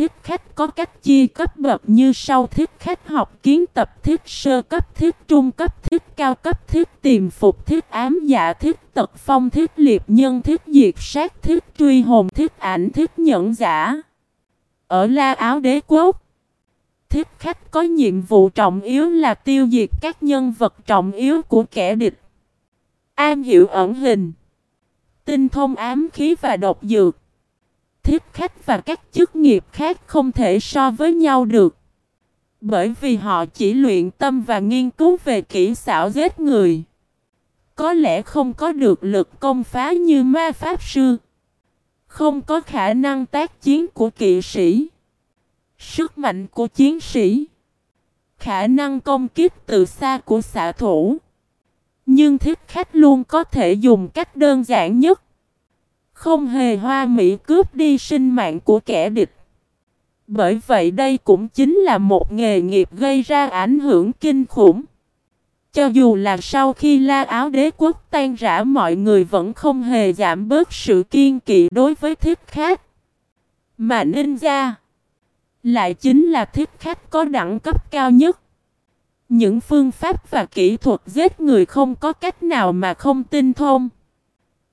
thiết khách có cách chia cấp bậc như sau thiết khách học kiến tập thiết sơ cấp thiết trung cấp thiết cao cấp thiết tìm phục thiết ám dạ thiết tật phong thiết liệt nhân thiết diệt sát thiết truy hồn thiết ảnh thiết nhẫn giả. Ở La Áo Đế Quốc, thiết khách có nhiệm vụ trọng yếu là tiêu diệt các nhân vật trọng yếu của kẻ địch. am hiểu ẩn hình, tinh thông ám khí và độc dược thiết khách và các chức nghiệp khác không thể so với nhau được. Bởi vì họ chỉ luyện tâm và nghiên cứu về kỹ xảo giết người. Có lẽ không có được lực công phá như ma pháp sư. Không có khả năng tác chiến của kỵ sĩ. Sức mạnh của chiến sĩ. Khả năng công kích từ xa của xạ thủ. Nhưng thiết khách luôn có thể dùng cách đơn giản nhất không hề hoa mỹ cướp đi sinh mạng của kẻ địch. Bởi vậy đây cũng chính là một nghề nghiệp gây ra ảnh hưởng kinh khủng. Cho dù là sau khi la áo đế quốc tan rã, mọi người vẫn không hề giảm bớt sự kiên kỵ đối với thiết khách. Mà ninja lại chính là thiết khách có đẳng cấp cao nhất. Những phương pháp và kỹ thuật giết người không có cách nào mà không tinh thông.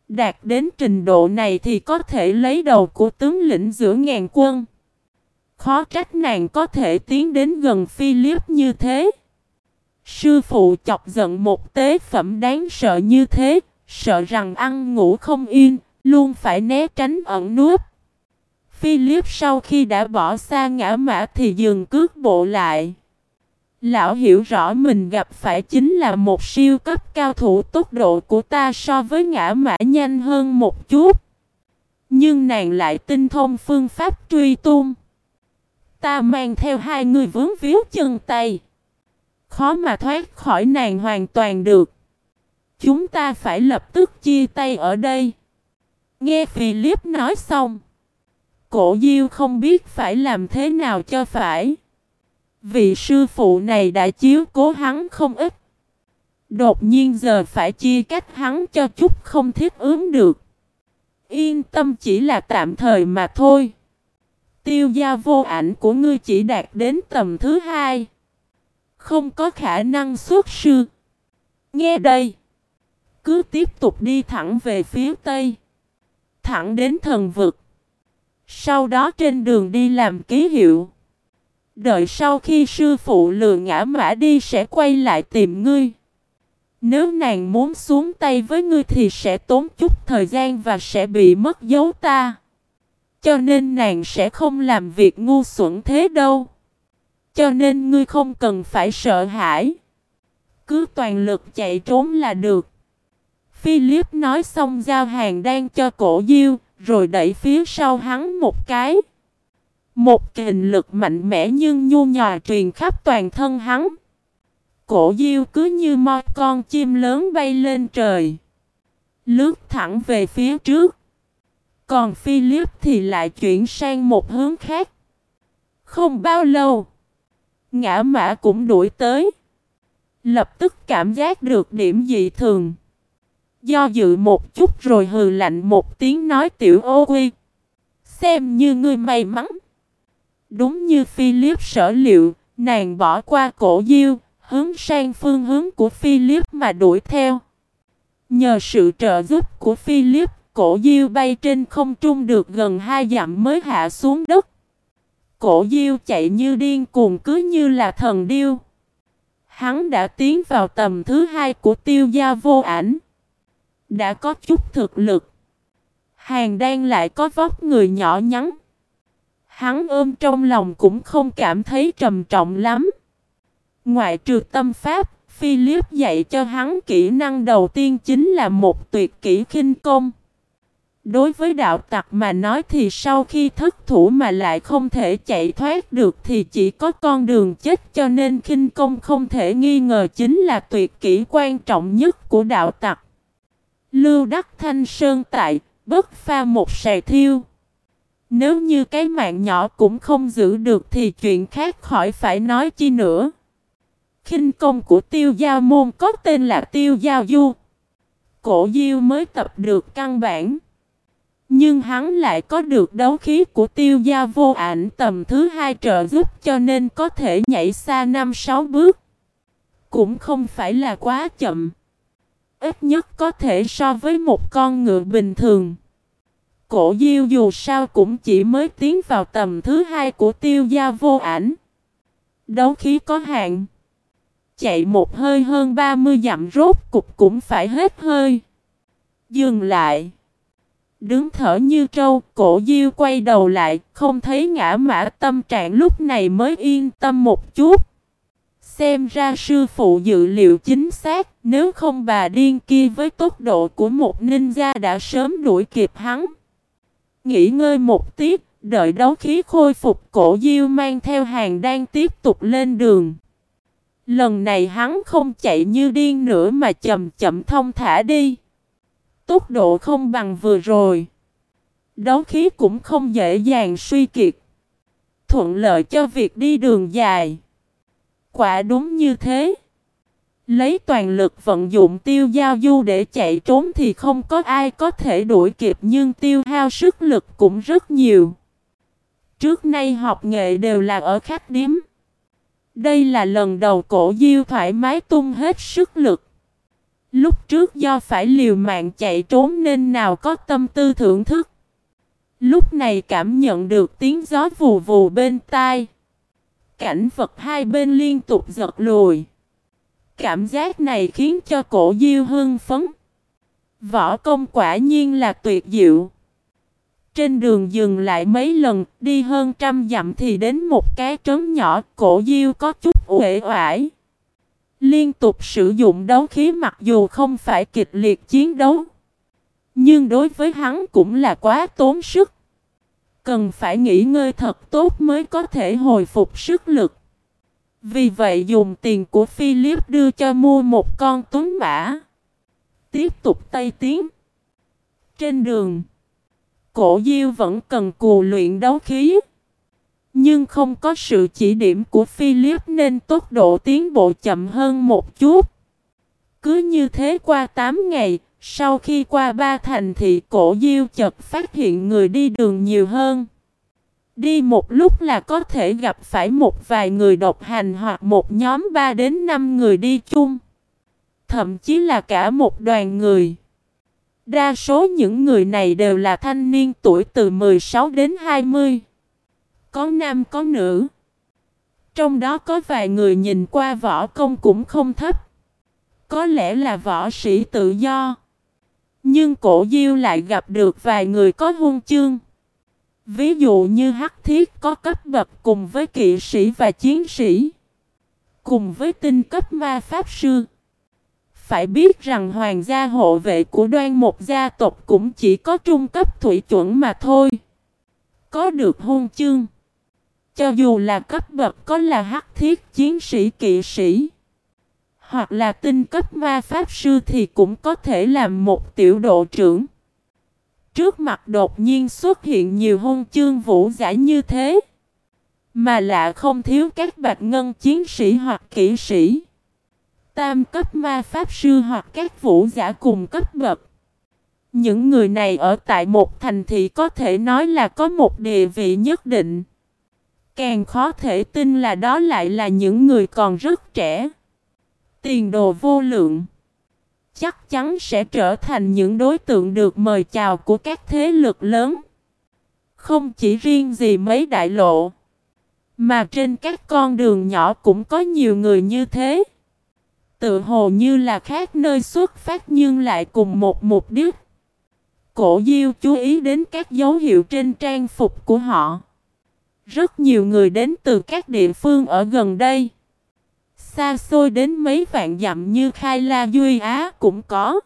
Đạt đến trình độ này thì có thể lấy đầu của tướng lĩnh giữa ngàn quân. Khó trách nàng có thể tiến đến gần Philip như thế. Sư phụ chọc giận một tế phẩm đáng sợ như thế, sợ rằng ăn ngủ không yên, luôn phải né tránh ẩn núp. Philip sau khi đã bỏ xa ngã mã thì dừng cước bộ lại. Lão hiểu rõ mình gặp phải chính là một siêu cấp cao thủ tốc độ của ta so với ngã mã nhanh hơn một chút. Nhưng nàng lại tinh thông phương pháp truy tung. Ta mang theo hai người vướng víu chân tay. Khó mà thoát khỏi nàng hoàn toàn được. Chúng ta phải lập tức chia tay ở đây. Nghe Philip nói xong. Cổ Diêu không biết phải làm thế nào cho phải. Vị sư phụ này đã chiếu cố hắn không ít. Đột nhiên giờ phải chia cách hắn cho chút không thiết ứng được. Yên tâm chỉ là tạm thời mà thôi. Tiêu gia vô ảnh của ngươi chỉ đạt đến tầm thứ hai. Không có khả năng xuất sư. Nghe đây. Cứ tiếp tục đi thẳng về phía tây. Thẳng đến thần vực. Sau đó trên đường đi làm ký hiệu. Đợi sau khi sư phụ lừa ngã mã đi sẽ quay lại tìm ngươi. Nếu nàng muốn xuống tay với ngươi thì sẽ tốn chút thời gian và sẽ bị mất dấu ta. Cho nên nàng sẽ không làm việc ngu xuẩn thế đâu. Cho nên ngươi không cần phải sợ hãi. Cứ toàn lực chạy trốn là được. Philip nói xong giao hàng đang cho cổ diêu, rồi đẩy phía sau hắn một cái. Một kình lực mạnh mẽ nhưng nhu nhòa truyền khắp toàn thân hắn. Cổ diêu cứ như mo, con chim lớn bay lên trời. Lướt thẳng về phía trước. Còn Philip thì lại chuyển sang một hướng khác. Không bao lâu. Ngã mã cũng đuổi tới. Lập tức cảm giác được điểm dị thường. Do dự một chút rồi hừ lạnh một tiếng nói tiểu ô quy. Xem như ngươi may mắn. Đúng như Philip sở liệu, nàng bỏ qua cổ diêu, hướng sang phương hướng của Philip mà đuổi theo. Nhờ sự trợ giúp của Philip, cổ diêu bay trên không trung được gần hai dặm mới hạ xuống đất. Cổ diêu chạy như điên cuồng cứ như là thần điêu. Hắn đã tiến vào tầm thứ hai của tiêu gia vô ảnh. Đã có chút thực lực. Hàng đang lại có vóc người nhỏ nhắn. Hắn ôm trong lòng cũng không cảm thấy trầm trọng lắm. Ngoại trừ tâm pháp, Philip dạy cho hắn kỹ năng đầu tiên chính là một tuyệt kỹ khinh công. Đối với đạo tặc mà nói thì sau khi thất thủ mà lại không thể chạy thoát được thì chỉ có con đường chết cho nên khinh công không thể nghi ngờ chính là tuyệt kỹ quan trọng nhất của đạo tặc. Lưu Đắc Thanh Sơn tại, bất pha một sài thiêu. Nếu như cái mạng nhỏ cũng không giữ được thì chuyện khác khỏi phải nói chi nữa. kinh công của tiêu giao môn có tên là tiêu giao du. Cổ diêu mới tập được căn bản. Nhưng hắn lại có được đấu khí của tiêu gia vô ảnh tầm thứ hai trợ giúp cho nên có thể nhảy xa 5-6 bước. Cũng không phải là quá chậm. Ít nhất có thể so với một con ngựa bình thường. Cổ diêu dù sao cũng chỉ mới tiến vào tầm thứ hai của tiêu gia vô ảnh. Đấu khí có hạn. Chạy một hơi hơn 30 dặm rốt cục cũng phải hết hơi. Dừng lại. Đứng thở như trâu, cổ diêu quay đầu lại, không thấy ngã mã tâm trạng lúc này mới yên tâm một chút. Xem ra sư phụ dự liệu chính xác, nếu không bà điên kia với tốc độ của một ninja đã sớm đuổi kịp hắn. Nghỉ ngơi một tiếp, đợi đấu khí khôi phục cổ diêu mang theo hàng đang tiếp tục lên đường. Lần này hắn không chạy như điên nữa mà chậm chậm thông thả đi. Tốc độ không bằng vừa rồi. Đấu khí cũng không dễ dàng suy kiệt. Thuận lợi cho việc đi đường dài. Quả đúng như thế. Lấy toàn lực vận dụng tiêu giao du để chạy trốn thì không có ai có thể đuổi kịp nhưng tiêu hao sức lực cũng rất nhiều. Trước nay học nghệ đều là ở khách điếm. Đây là lần đầu cổ diêu thoải mái tung hết sức lực. Lúc trước do phải liều mạng chạy trốn nên nào có tâm tư thưởng thức. Lúc này cảm nhận được tiếng gió vù vù bên tai. Cảnh vật hai bên liên tục giật lùi. Cảm giác này khiến cho cổ diêu hưng phấn. Võ công quả nhiên là tuyệt diệu. Trên đường dừng lại mấy lần, đi hơn trăm dặm thì đến một cái trấn nhỏ, cổ diêu có chút uể oải. Liên tục sử dụng đấu khí mặc dù không phải kịch liệt chiến đấu. Nhưng đối với hắn cũng là quá tốn sức. Cần phải nghỉ ngơi thật tốt mới có thể hồi phục sức lực. Vì vậy dùng tiền của Philip đưa cho mua một con tuấn mã. Tiếp tục tây tiến. Trên đường, cổ diêu vẫn cần cù luyện đấu khí. Nhưng không có sự chỉ điểm của Philip nên tốc độ tiến bộ chậm hơn một chút. Cứ như thế qua 8 ngày, sau khi qua ba thành thị cổ diêu chợt phát hiện người đi đường nhiều hơn. Đi một lúc là có thể gặp phải một vài người độc hành hoặc một nhóm 3 đến 5 người đi chung. Thậm chí là cả một đoàn người. Đa số những người này đều là thanh niên tuổi từ 16 đến 20. Có nam, có nữ. Trong đó có vài người nhìn qua võ công cũng không thấp. Có lẽ là võ sĩ tự do. Nhưng cổ diêu lại gặp được vài người có hung chương. Ví dụ như hắc thiết có cấp bậc cùng với kỵ sĩ và chiến sĩ. Cùng với tinh cấp ma pháp sư. Phải biết rằng hoàng gia hộ vệ của đoan một gia tộc cũng chỉ có trung cấp thủy chuẩn mà thôi. Có được hôn chương. Cho dù là cấp bậc có là hắc thiết chiến sĩ kỵ sĩ. Hoặc là tinh cấp ma pháp sư thì cũng có thể làm một tiểu độ trưởng. Trước mặt đột nhiên xuất hiện nhiều hôn chương vũ giả như thế. Mà lạ không thiếu các bạch ngân chiến sĩ hoặc kỹ sĩ. Tam cấp ma pháp sư hoặc các vũ giả cùng cấp bậc. Những người này ở tại một thành thị có thể nói là có một địa vị nhất định. Càng khó thể tin là đó lại là những người còn rất trẻ. Tiền đồ vô lượng chắc chắn sẽ trở thành những đối tượng được mời chào của các thế lực lớn. Không chỉ riêng gì mấy đại lộ, mà trên các con đường nhỏ cũng có nhiều người như thế. Tự hồ như là khác nơi xuất phát nhưng lại cùng một mục đích. Cổ Diêu chú ý đến các dấu hiệu trên trang phục của họ. Rất nhiều người đến từ các địa phương ở gần đây xa xôi đến mấy vạn dặm như Khai La Duy Á cũng có.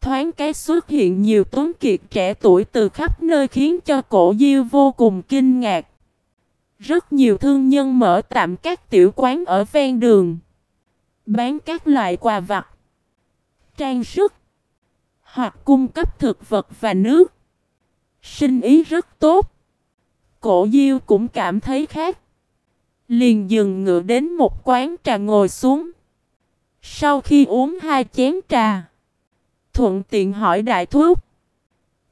Thoáng cái xuất hiện nhiều tuấn kiệt trẻ tuổi từ khắp nơi khiến cho cổ diêu vô cùng kinh ngạc. Rất nhiều thương nhân mở tạm các tiểu quán ở ven đường. Bán các loại quà vặt, trang sức, hoặc cung cấp thực vật và nước. Sinh ý rất tốt. Cổ diêu cũng cảm thấy khác Liền dừng ngựa đến một quán trà ngồi xuống. Sau khi uống hai chén trà, thuận tiện hỏi đại thúc.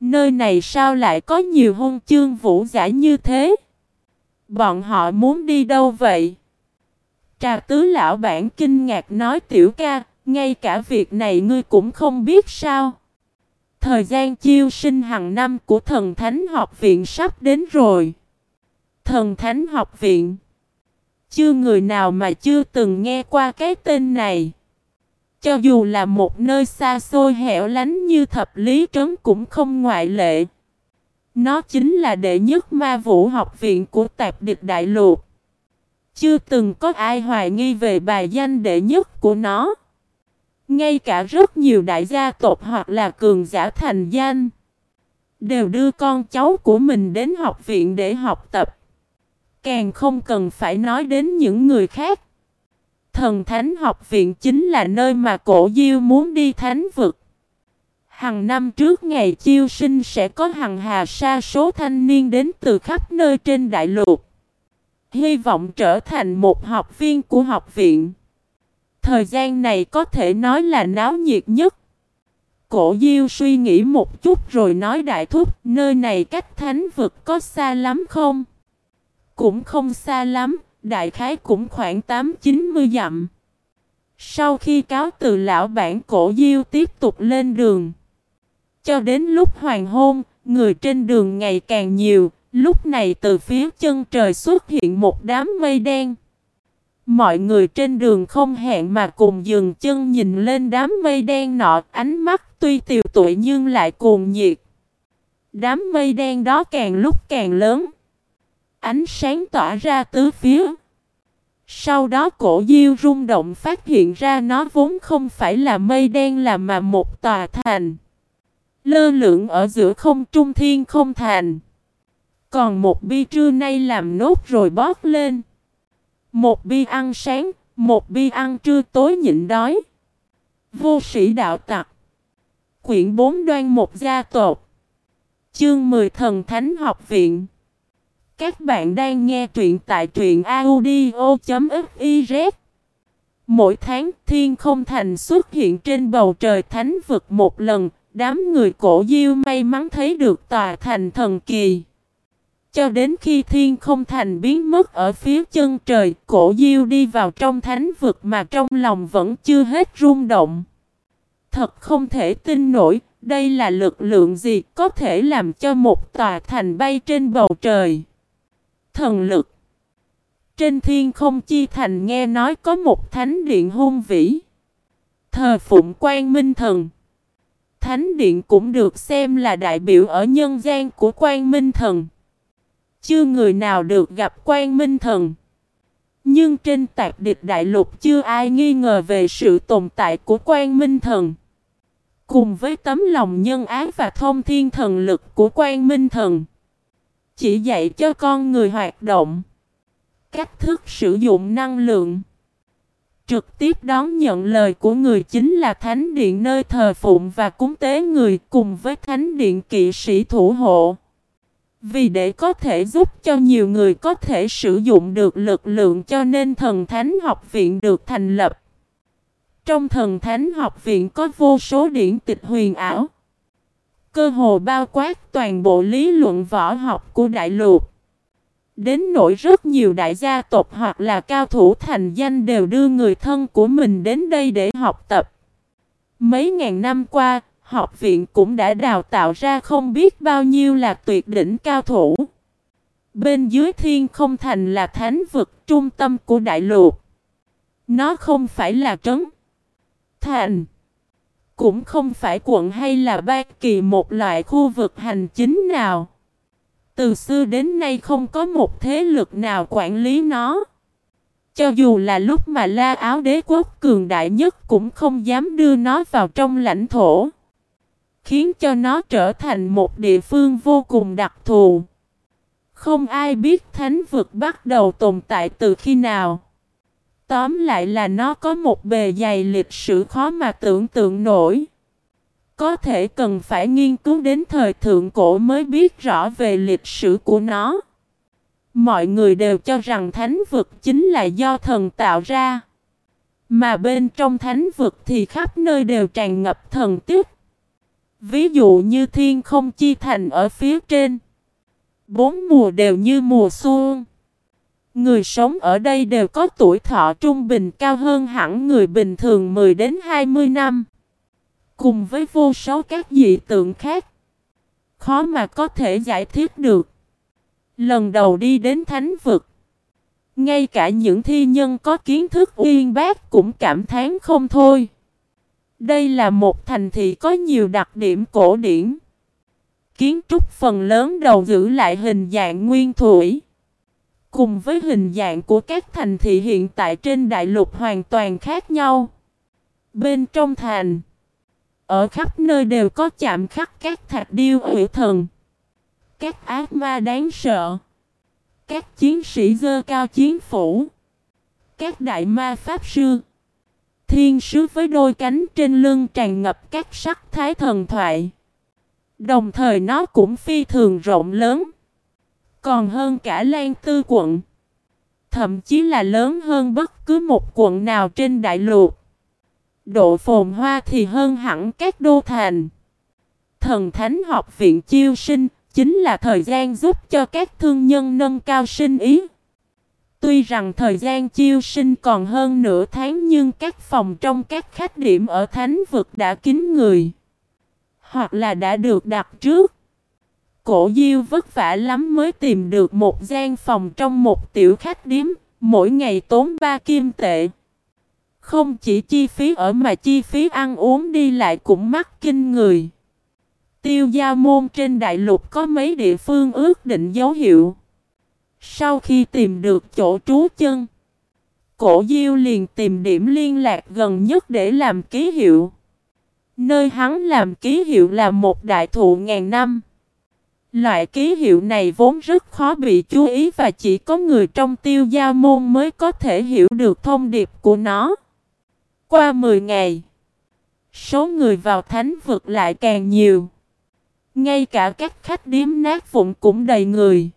Nơi này sao lại có nhiều hôn chương vũ giả như thế? Bọn họ muốn đi đâu vậy? Trà tứ lão bản kinh ngạc nói tiểu ca, ngay cả việc này ngươi cũng không biết sao. Thời gian chiêu sinh hàng năm của thần thánh học viện sắp đến rồi. Thần thánh học viện. Chưa người nào mà chưa từng nghe qua cái tên này. Cho dù là một nơi xa xôi hẻo lánh như thập lý trấn cũng không ngoại lệ. Nó chính là đệ nhất ma vũ học viện của tạp địch đại lục. Chưa từng có ai hoài nghi về bài danh đệ nhất của nó. Ngay cả rất nhiều đại gia tộc hoặc là cường giả thành danh đều đưa con cháu của mình đến học viện để học tập. Càng không cần phải nói đến những người khác. Thần Thánh học viện chính là nơi mà cổ diêu muốn đi thánh vực. Hằng năm trước ngày chiêu sinh sẽ có hàng hà sa số thanh niên đến từ khắp nơi trên đại lục. Hy vọng trở thành một học viên của học viện. Thời gian này có thể nói là náo nhiệt nhất. Cổ Diêu suy nghĩ một chút rồi nói đại thúc, nơi này cách thánh vực có xa lắm không? Cũng không xa lắm, đại khái cũng khoảng 8-90 dặm. Sau khi cáo từ lão bản cổ Diêu tiếp tục lên đường. Cho đến lúc hoàng hôn, người trên đường ngày càng nhiều, lúc này từ phía chân trời xuất hiện một đám mây đen. Mọi người trên đường không hẹn mà cùng dừng chân nhìn lên đám mây đen nọ, ánh mắt tuy tiều tụi nhưng lại cuồng nhiệt. Đám mây đen đó càng lúc càng lớn. Ánh sáng tỏa ra tứ phía. Sau đó cổ diêu rung động phát hiện ra nó vốn không phải là mây đen là mà một tòa thành. Lơ lửng ở giữa không trung thiên không thành. Còn một bi trưa nay làm nốt rồi bóp lên. Một bi ăn sáng, một bi ăn trưa tối nhịn đói. Vô sĩ đạo tặc. Quyển bốn đoan một gia tộc. Chương 10 thần thánh học viện. Các bạn đang nghe truyện tại truyện audio.fiz Mỗi tháng thiên không thành xuất hiện trên bầu trời thánh vực một lần, đám người cổ diêu may mắn thấy được tòa thành thần kỳ. Cho đến khi thiên không thành biến mất ở phía chân trời, cổ diêu đi vào trong thánh vực mà trong lòng vẫn chưa hết rung động. Thật không thể tin nổi, đây là lực lượng gì có thể làm cho một tòa thành bay trên bầu trời. Thần lực Trên thiên không chi thành nghe nói có một thánh điện hung vĩ. Thờ phụng quan minh thần. Thánh điện cũng được xem là đại biểu ở nhân gian của quan minh thần. Chưa người nào được gặp quan minh thần. Nhưng trên tạc địch đại lục chưa ai nghi ngờ về sự tồn tại của quan minh thần. Cùng với tấm lòng nhân ái và thông thiên thần lực của quan minh thần. Chỉ dạy cho con người hoạt động. Cách thức sử dụng năng lượng. Trực tiếp đón nhận lời của người chính là thánh điện nơi thờ phụng và cúng tế người cùng với thánh điện kỵ sĩ thủ hộ. Vì để có thể giúp cho nhiều người có thể sử dụng được lực lượng cho nên thần thánh học viện được thành lập. Trong thần thánh học viện có vô số điển tịch huyền ảo. Cơ hồ bao quát toàn bộ lý luận võ học của đại lục. Đến nỗi rất nhiều đại gia tộc hoặc là cao thủ thành danh đều đưa người thân của mình đến đây để học tập. Mấy ngàn năm qua, học viện cũng đã đào tạo ra không biết bao nhiêu là tuyệt đỉnh cao thủ. Bên dưới thiên không thành là thánh vực trung tâm của đại lục. Nó không phải là trấn, thành, cũng không phải quận hay là bất kỳ một loại khu vực hành chính nào. Từ xưa đến nay không có một thế lực nào quản lý nó. Cho dù là lúc mà la áo đế quốc cường đại nhất cũng không dám đưa nó vào trong lãnh thổ, khiến cho nó trở thành một địa phương vô cùng đặc thù. Không ai biết thánh vực bắt đầu tồn tại từ khi nào. Tóm lại là nó có một bề dày lịch sử khó mà tưởng tượng nổi. Có thể cần phải nghiên cứu đến thời thượng cổ mới biết rõ về lịch sử của nó. Mọi người đều cho rằng thánh vực chính là do thần tạo ra. Mà bên trong thánh vực thì khắp nơi đều tràn ngập thần tiếc. Ví dụ như thiên không chi thành ở phía trên. Bốn mùa đều như mùa xuân. Người sống ở đây đều có tuổi thọ trung bình cao hơn hẳn người bình thường 10 đến 20 năm. Cùng với vô số các dị tượng khác. Khó mà có thể giải thích được. Lần đầu đi đến thánh vực. Ngay cả những thi nhân có kiến thức uyên bác cũng cảm thán không thôi. Đây là một thành thị có nhiều đặc điểm cổ điển. Kiến trúc phần lớn đầu giữ lại hình dạng nguyên thủy. Cùng với hình dạng của các thành thị hiện tại trên đại lục hoàn toàn khác nhau. Bên trong thành, ở khắp nơi đều có chạm khắc các thạch điêu hủy thần. Các ác ma đáng sợ. Các chiến sĩ dơ cao chiến phủ. Các đại ma pháp sư. Thiên sứ với đôi cánh trên lưng tràn ngập các sắc thái thần thoại. Đồng thời nó cũng phi thường rộng lớn. Còn hơn cả Lan Tư quận. Thậm chí là lớn hơn bất cứ một quận nào trên đại lục. Độ phồn hoa thì hơn hẳn các đô thành. Thần Thánh học viện chiêu sinh chính là thời gian giúp cho các thương nhân nâng cao sinh ý. Tuy rằng thời gian chiêu sinh còn hơn nửa tháng nhưng các phòng trong các khách điểm ở thánh vực đã kín người. Hoặc là đã được đặt trước. Cổ diêu vất vả lắm mới tìm được một gian phòng trong một tiểu khách điếm, mỗi ngày tốn ba kim tệ. Không chỉ chi phí ở mà chi phí ăn uống đi lại cũng mắc kinh người. Tiêu gia môn trên đại lục có mấy địa phương ước định dấu hiệu. Sau khi tìm được chỗ trú chân, cổ diêu liền tìm điểm liên lạc gần nhất để làm ký hiệu. Nơi hắn làm ký hiệu là một đại thụ ngàn năm. Loại ký hiệu này vốn rất khó bị chú ý và chỉ có người trong tiêu gia môn mới có thể hiểu được thông điệp của nó. Qua 10 ngày, số người vào thánh vực lại càng nhiều. Ngay cả các khách điếm nát vụn cũng đầy người.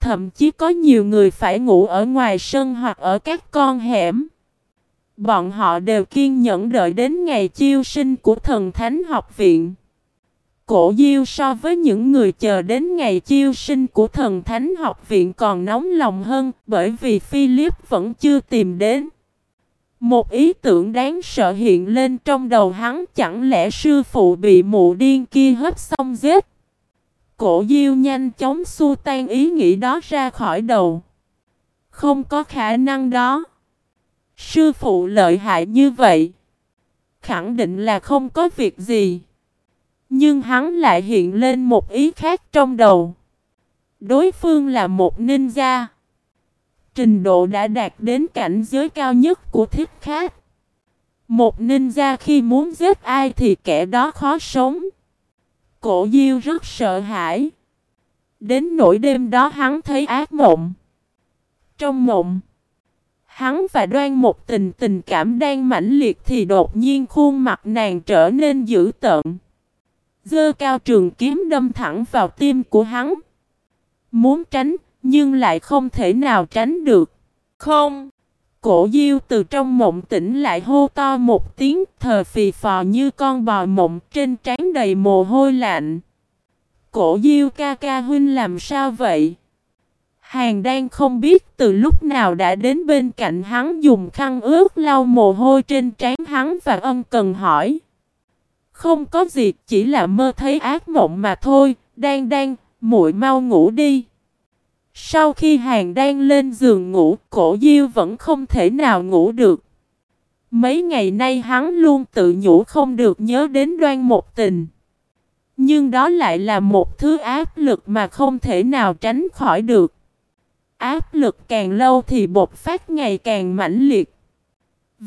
Thậm chí có nhiều người phải ngủ ở ngoài sân hoặc ở các con hẻm. Bọn họ đều kiên nhẫn đợi đến ngày chiêu sinh của thần thánh học viện. Cổ diêu so với những người chờ đến ngày chiêu sinh của thần thánh học viện còn nóng lòng hơn bởi vì Philip vẫn chưa tìm đến. Một ý tưởng đáng sợ hiện lên trong đầu hắn, chẳng lẽ sư phụ bị mụ điên kia hấp xong giết. Cổ diêu nhanh chóng xua tan ý nghĩ đó ra khỏi đầu. Không có khả năng đó. Sư phụ lợi hại như vậy. Khẳng định là không có việc gì. Nhưng hắn lại hiện lên một ý khác trong đầu. Đối phương là một ninja. Trình độ đã đạt đến cảnh giới cao nhất của thiết khác. Một ninja khi muốn giết ai thì kẻ đó khó sống. Cổ diêu rất sợ hãi. Đến nỗi đêm đó hắn thấy ác mộng. Trong mộng, hắn và đoan một tình tình cảm đang mãnh liệt thì đột nhiên khuôn mặt nàng trở nên dữ tợn. Dơ cao trường kiếm đâm thẳng vào tim của hắn. Muốn tránh, nhưng lại không thể nào tránh được. Không! Cổ diêu từ trong mộng tỉnh lại hô to một tiếng thờ phì phò như con bò mộng trên trán đầy mồ hôi lạnh. Cổ diêu ca ca huynh làm sao vậy? Hàng đang không biết từ lúc nào đã đến bên cạnh hắn dùng khăn ướt lau mồ hôi trên trán hắn và ân cần hỏi. Không có gì, chỉ là mơ thấy ác mộng mà thôi, đang đang, muội mau ngủ đi. Sau khi hàng đang lên giường ngủ, cổ diêu vẫn không thể nào ngủ được. Mấy ngày nay hắn luôn tự nhủ không được nhớ đến đoan một tình. Nhưng đó lại là một thứ áp lực mà không thể nào tránh khỏi được. Áp lực càng lâu thì bột phát ngày càng mãnh liệt.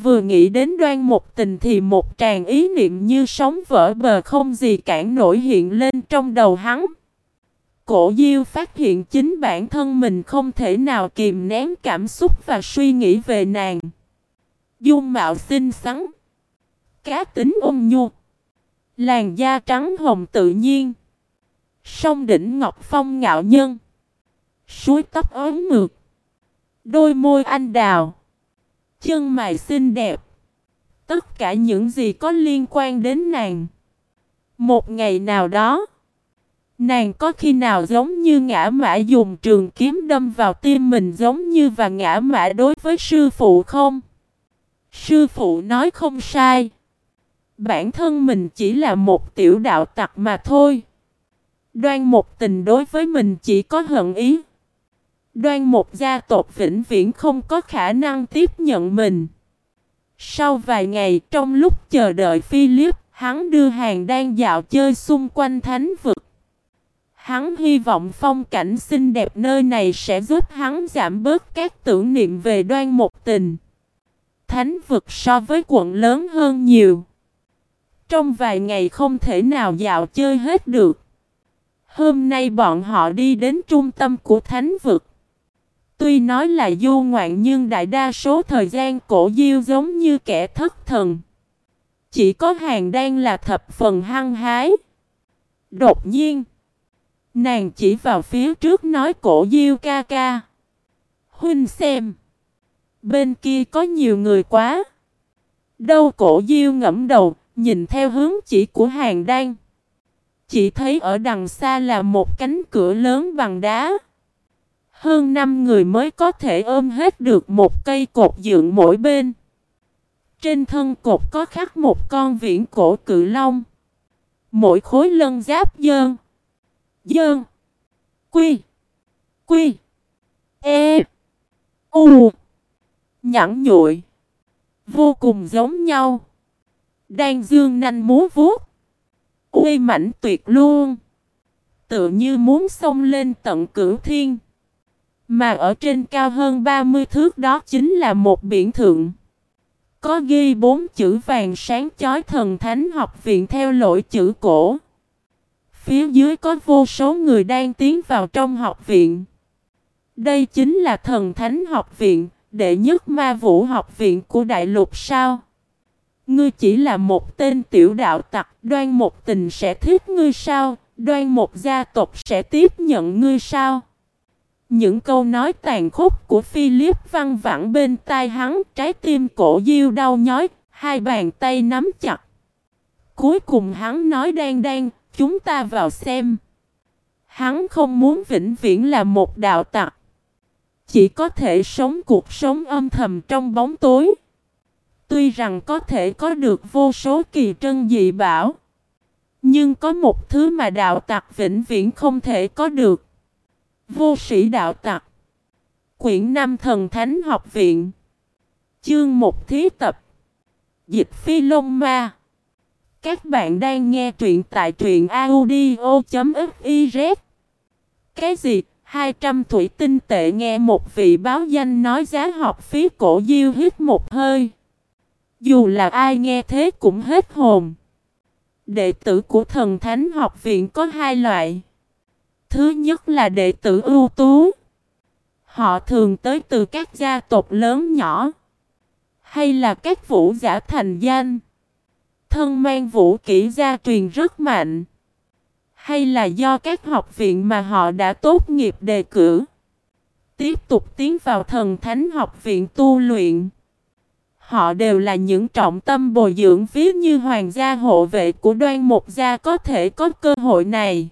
Vừa nghĩ đến đoan một tình thì một tràng ý niệm như sóng vỡ bờ không gì cản nổi hiện lên trong đầu hắn. Cổ Diêu phát hiện chính bản thân mình không thể nào kìm nén cảm xúc và suy nghĩ về nàng. Dung mạo xinh xắn, cá tính ôn nhu, làn da trắng hồng tự nhiên, sông đỉnh ngọc phong ngạo nhân, suối tóc ớn mượt, đôi môi anh đào, chân mày xinh đẹp. Tất cả những gì có liên quan đến nàng Một ngày nào đó, nàng có khi nào giống như ngã mã dùng trường kiếm đâm vào tim mình giống như và ngã mã đối với sư phụ không? Sư phụ nói không sai. Bản thân mình chỉ là một tiểu đạo tặc mà thôi. Đoan một tình đối với mình chỉ có hận ý. Đoan một gia tộc vĩnh viễn không có khả năng tiếp nhận mình. Sau vài ngày trong lúc chờ đợi Philip, hắn đưa hàng đang dạo chơi xung quanh thánh vực. Hắn hy vọng phong cảnh xinh đẹp nơi này sẽ giúp hắn giảm bớt các tưởng niệm về đoan một tình. Thánh vực so với quận lớn hơn nhiều. Trong vài ngày không thể nào dạo chơi hết được. Hôm nay bọn họ đi đến trung tâm của thánh vực. Tuy nói là du ngoạn nhưng đại đa số thời gian cổ diêu giống như kẻ thất thần. Chỉ có hàng đang là thập phần hăng hái. Đột nhiên, nàng chỉ vào phía trước nói cổ diêu ca ca. Huynh xem, bên kia có nhiều người quá. Đâu cổ diêu ngẫm đầu, nhìn theo hướng chỉ của hàng đang. Chỉ thấy ở đằng xa là một cánh cửa lớn bằng đá. Hơn năm người mới có thể ôm hết được một cây cột dựng mỗi bên. Trên thân cột có khắc một con viễn cổ cự long. Mỗi khối lân giáp dơn. Dơn. Quy. Quy. E. U. Nhẵn nhụi. Vô cùng giống nhau. Đang dương nanh múa vuốt. Uy mảnh tuyệt luôn. Tự như muốn xông lên tận cửu thiên. Mà ở trên cao hơn 30 thước đó chính là một biển thượng. Có ghi bốn chữ vàng sáng chói thần thánh học viện theo lỗi chữ cổ. Phía dưới có vô số người đang tiến vào trong học viện. Đây chính là thần thánh học viện, đệ nhất ma vũ học viện của đại lục sao. Ngươi chỉ là một tên tiểu đạo tặc, đoan một tình sẽ thích ngươi sao, đoan một gia tộc sẽ tiếp nhận ngươi sao. Những câu nói tàn khốc của Philip văng vẳng bên tai hắn, trái tim cổ diêu đau nhói, hai bàn tay nắm chặt. Cuối cùng hắn nói đang đang, chúng ta vào xem. Hắn không muốn vĩnh viễn là một đạo tặc. Chỉ có thể sống cuộc sống âm thầm trong bóng tối. Tuy rằng có thể có được vô số kỳ trân dị bảo. Nhưng có một thứ mà đạo tặc vĩnh viễn không thể có được. Vô sĩ đạo tặc Quyển năm Thần Thánh Học Viện Chương một Thí Tập Dịch Phi Lông Ma Các bạn đang nghe truyện tại truyện audio.fiz Cái gì? 200 thủy tinh tệ nghe một vị báo danh nói giá học phí cổ diêu hít một hơi. Dù là ai nghe thế cũng hết hồn. Đệ tử của thần thánh học viện có hai loại. Thứ nhất là đệ tử ưu tú. Họ thường tới từ các gia tộc lớn nhỏ. Hay là các vũ giả thành danh. Thân mang vũ kỹ gia truyền rất mạnh. Hay là do các học viện mà họ đã tốt nghiệp đề cử. Tiếp tục tiến vào thần thánh học viện tu luyện. Họ đều là những trọng tâm bồi dưỡng, ví như hoàng gia hộ vệ của đoan một gia có thể có cơ hội này.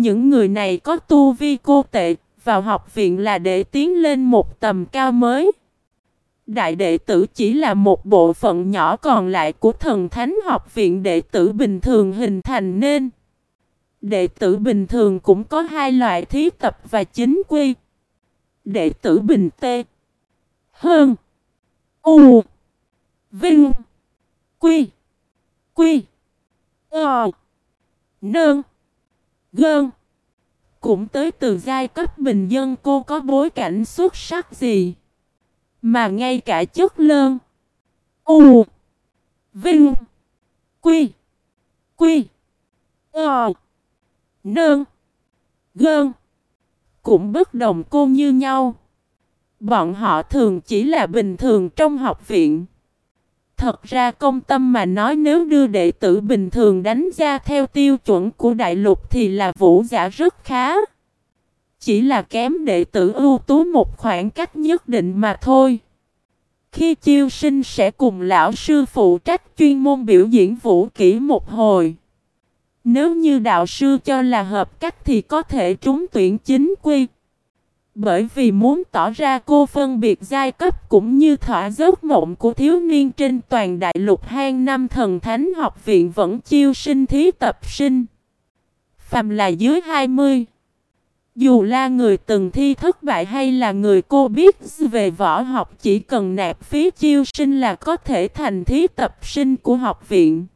Những người này có tu vi cô tệ, vào học viện là để tiến lên một tầm cao mới. Đại đệ tử chỉ là một bộ phận nhỏ còn lại của thần thánh học viện đệ tử bình thường hình thành nên. Đệ tử bình thường cũng có hai loại thí tập và chính quy. Đệ tử bình tê. Hơn. U. Vinh. Quy. Quy. Ờ. Nương. Gơn. Cũng tới từ giai cấp bình dân cô có bối cảnh xuất sắc gì. Mà ngay cả chất lơn. U. Vinh. Quy. Quy. Ờ. Nơn. Gơn. Cũng bất đồng cô như nhau. Bọn họ thường chỉ là bình thường trong học viện. Thật ra công tâm mà nói nếu đưa đệ tử bình thường đánh ra theo tiêu chuẩn của đại lục thì là vũ giả rất khá. Chỉ là kém đệ tử ưu tú một khoảng cách nhất định mà thôi. Khi chiêu sinh sẽ cùng lão sư phụ trách chuyên môn biểu diễn vũ kỹ một hồi. Nếu như đạo sư cho là hợp cách thì có thể trúng tuyển chính quy. Bởi vì muốn tỏ ra cô phân biệt giai cấp cũng như thỏa giấc mộng của thiếu niên trên toàn đại lục hang năm thần thánh học viện vẫn chiêu sinh thí tập sinh. Phàm là dưới 20. Dù là người từng thi thất bại hay là người cô biết về võ học chỉ cần nạp phí chiêu sinh là có thể thành thí tập sinh của học viện.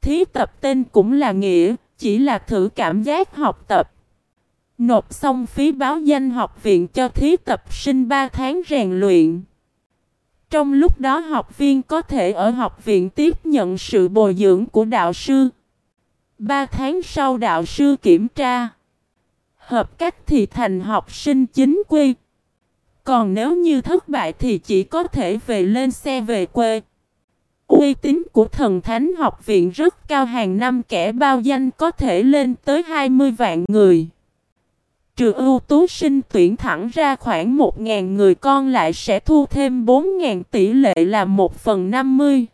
Thí tập tên cũng là nghĩa, chỉ là thử cảm giác học tập. Nộp xong phí báo danh học viện cho thí tập sinh 3 tháng rèn luyện. Trong lúc đó học viên có thể ở học viện tiếp nhận sự bồi dưỡng của đạo sư. 3 tháng sau đạo sư kiểm tra. Hợp cách thì thành học sinh chính quy. Còn nếu như thất bại thì chỉ có thể về lên xe về quê. Uy tín của thần thánh học viện rất cao hàng năm, kẻ bao danh có thể lên tới 20 vạn người. Trừ ưu tú sinh tuyển thẳng ra khoảng 1.000 người con lại sẽ thu thêm 4.000 tỷ lệ là 1 phần 50.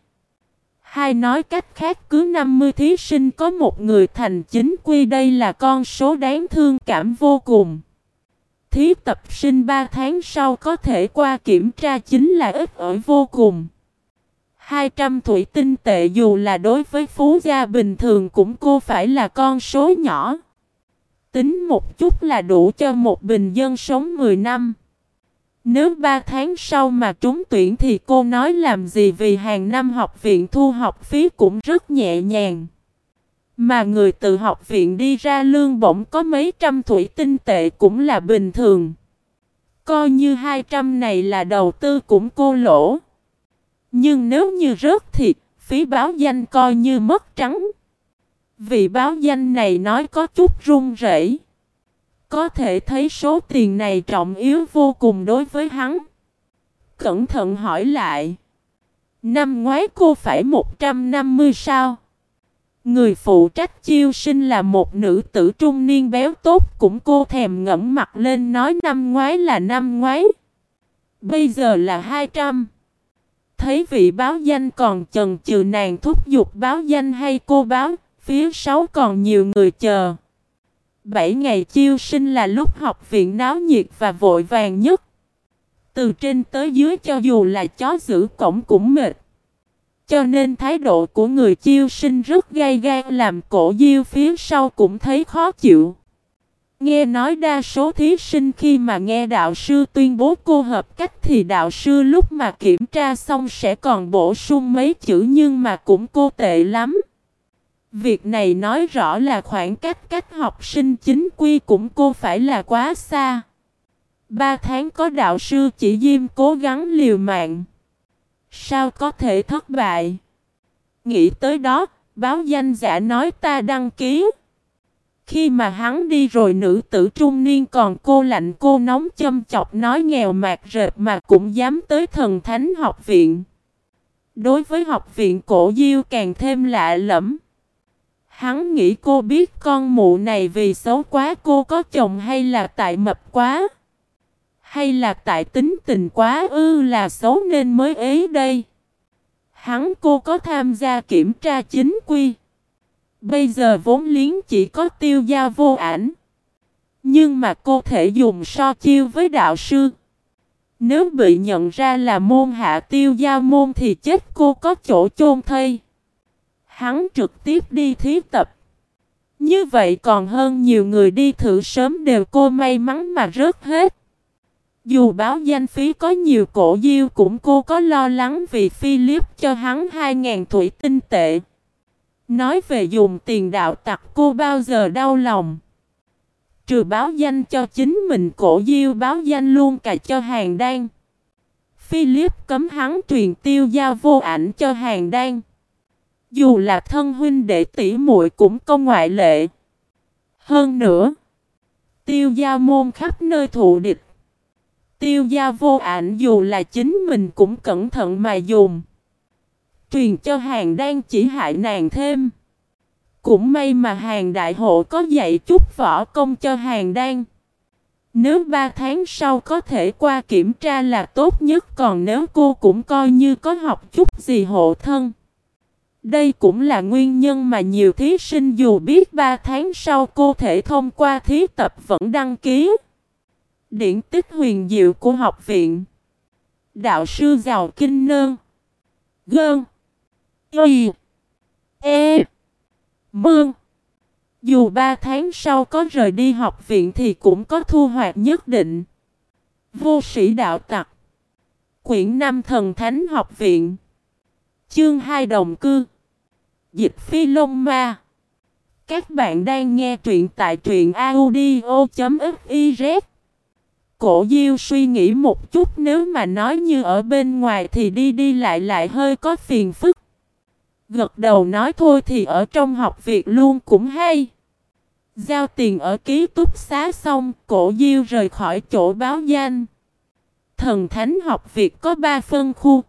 Hai nói cách khác cứ 50 thí sinh có một người thành chính quy đây là con số đáng thương cảm vô cùng. Thí tập sinh 3 tháng sau có thể qua kiểm tra chính là ít ỏi vô cùng. 200 thủy tinh tệ dù là đối với phú gia bình thường cũng cô phải là con số nhỏ. Tính một chút là đủ cho một bình dân sống 10 năm. Nếu 3 tháng sau mà trúng tuyển thì cô nói làm gì vì hàng năm học viện thu học phí cũng rất nhẹ nhàng. Mà người từ học viện đi ra lương bổng có mấy trăm thủy tinh tệ cũng là bình thường. Coi như 200 này là đầu tư cũng cô lỗ. Nhưng nếu như rớt thì phí báo danh coi như mất trắng. Vị báo danh này nói có chút run rẩy. Có thể thấy số tiền này trọng yếu vô cùng đối với hắn. Cẩn thận hỏi lại. Năm ngoái cô phải 150 sao? Người phụ trách chiêu sinh là một nữ tử trung niên béo tốt cũng cô thèm ngẫm mặt lên nói năm ngoái là năm ngoái. Bây giờ là 200. Thấy vị báo danh còn chần chừ nàng thúc giục báo danh hay cô báo, phía sau còn nhiều người chờ. Bảy ngày chiêu sinh là lúc học viện náo nhiệt và vội vàng nhất. Từ trên tới dưới cho dù là chó giữ cổng cũng mệt. Cho nên thái độ của người chiêu sinh rất gay gan làm cổ diêu phía sau cũng thấy khó chịu. Nghe nói đa số thí sinh khi mà nghe đạo sư tuyên bố cô hợp cách thì đạo sư lúc mà kiểm tra xong sẽ còn bổ sung mấy chữ nhưng mà cũng cô tệ lắm. Việc này nói rõ là khoảng cách cách học sinh chính quy cũng cô phải là quá xa. Ba tháng có đạo sư chỉ diêm cố gắng liều mạng. Sao có thể thất bại? Nghĩ tới đó, báo danh giả nói ta đăng ký. Khi mà hắn đi rồi nữ tử trung niên còn cô lạnh cô nóng châm chọc nói nghèo mạt rệt mà cũng dám tới thần thánh học viện. Đối với học viện cổ diêu càng thêm lạ lẫm. Hắn nghĩ cô biết con mụ này vì xấu quá, cô có chồng hay là tại mập quá. Hay là tại tính tình quá ư là xấu nên mới ấy đây. Hắn cô có tham gia kiểm tra chính quy. Bây giờ vốn liếng chỉ có tiêu gia vô ảnh. Nhưng mà cô thể dùng so chiêu với đạo sư. Nếu bị nhận ra là môn hạ tiêu gia môn thì chết cô có chỗ chôn thây. Hắn trực tiếp đi thí tập. Như vậy còn hơn nhiều người đi thử sớm đều cô may mắn mà rớt hết. Dù báo danh phí có nhiều cổ diêu cũng cô có lo lắng vì Philip cho hắn 2.000 thủy tinh tệ. Nói về dùng tiền đạo tặc cô bao giờ đau lòng. Trừ báo danh cho chính mình cổ diêu báo danh luôn cả cho hàng đan. Philip cấm hắn truyền tiêu giao vô ảnh cho hàng đan. Dù là thân huynh đệ tỷ muội cũng có ngoại lệ. Hơn nữa, tiêu gia môn khắp nơi thụ địch. Tiêu gia vô ảnh dù là chính mình cũng cẩn thận mà dùng. Truyền cho hàng đang chỉ hại nàng thêm. Cũng may mà hàng đại hộ có dạy chút võ công cho hàng đang. Nếu ba tháng sau có thể qua kiểm tra là tốt nhất còn nếu cô cũng coi như có học chút gì hộ thân. Đây cũng là nguyên nhân mà nhiều thí sinh dù biết 3 tháng sau cô thể thông qua thí tập vẫn đăng ký. Điển tích huyền diệu của học viện. Đạo sư giàu kinh nơn. Gơn. Y. E. Mương. Dù 3 tháng sau có rời đi học viện thì cũng có thu hoạch nhất định. Vô sĩ đạo tặc. Quyển 5 Thần Thánh Học Viện. Chương 2 Đồng Cư Dịch Phi Lông Ma Các bạn đang nghe truyện tại truyện audio.fif Cổ Diêu suy nghĩ một chút nếu mà nói như ở bên ngoài thì đi đi lại lại hơi có phiền phức. Gật đầu nói thôi thì ở trong học việc luôn cũng hay. Giao tiền ở ký túc xá xong, cổ Diêu rời khỏi chỗ báo danh. Thần Thánh học viện có 3 phân khu.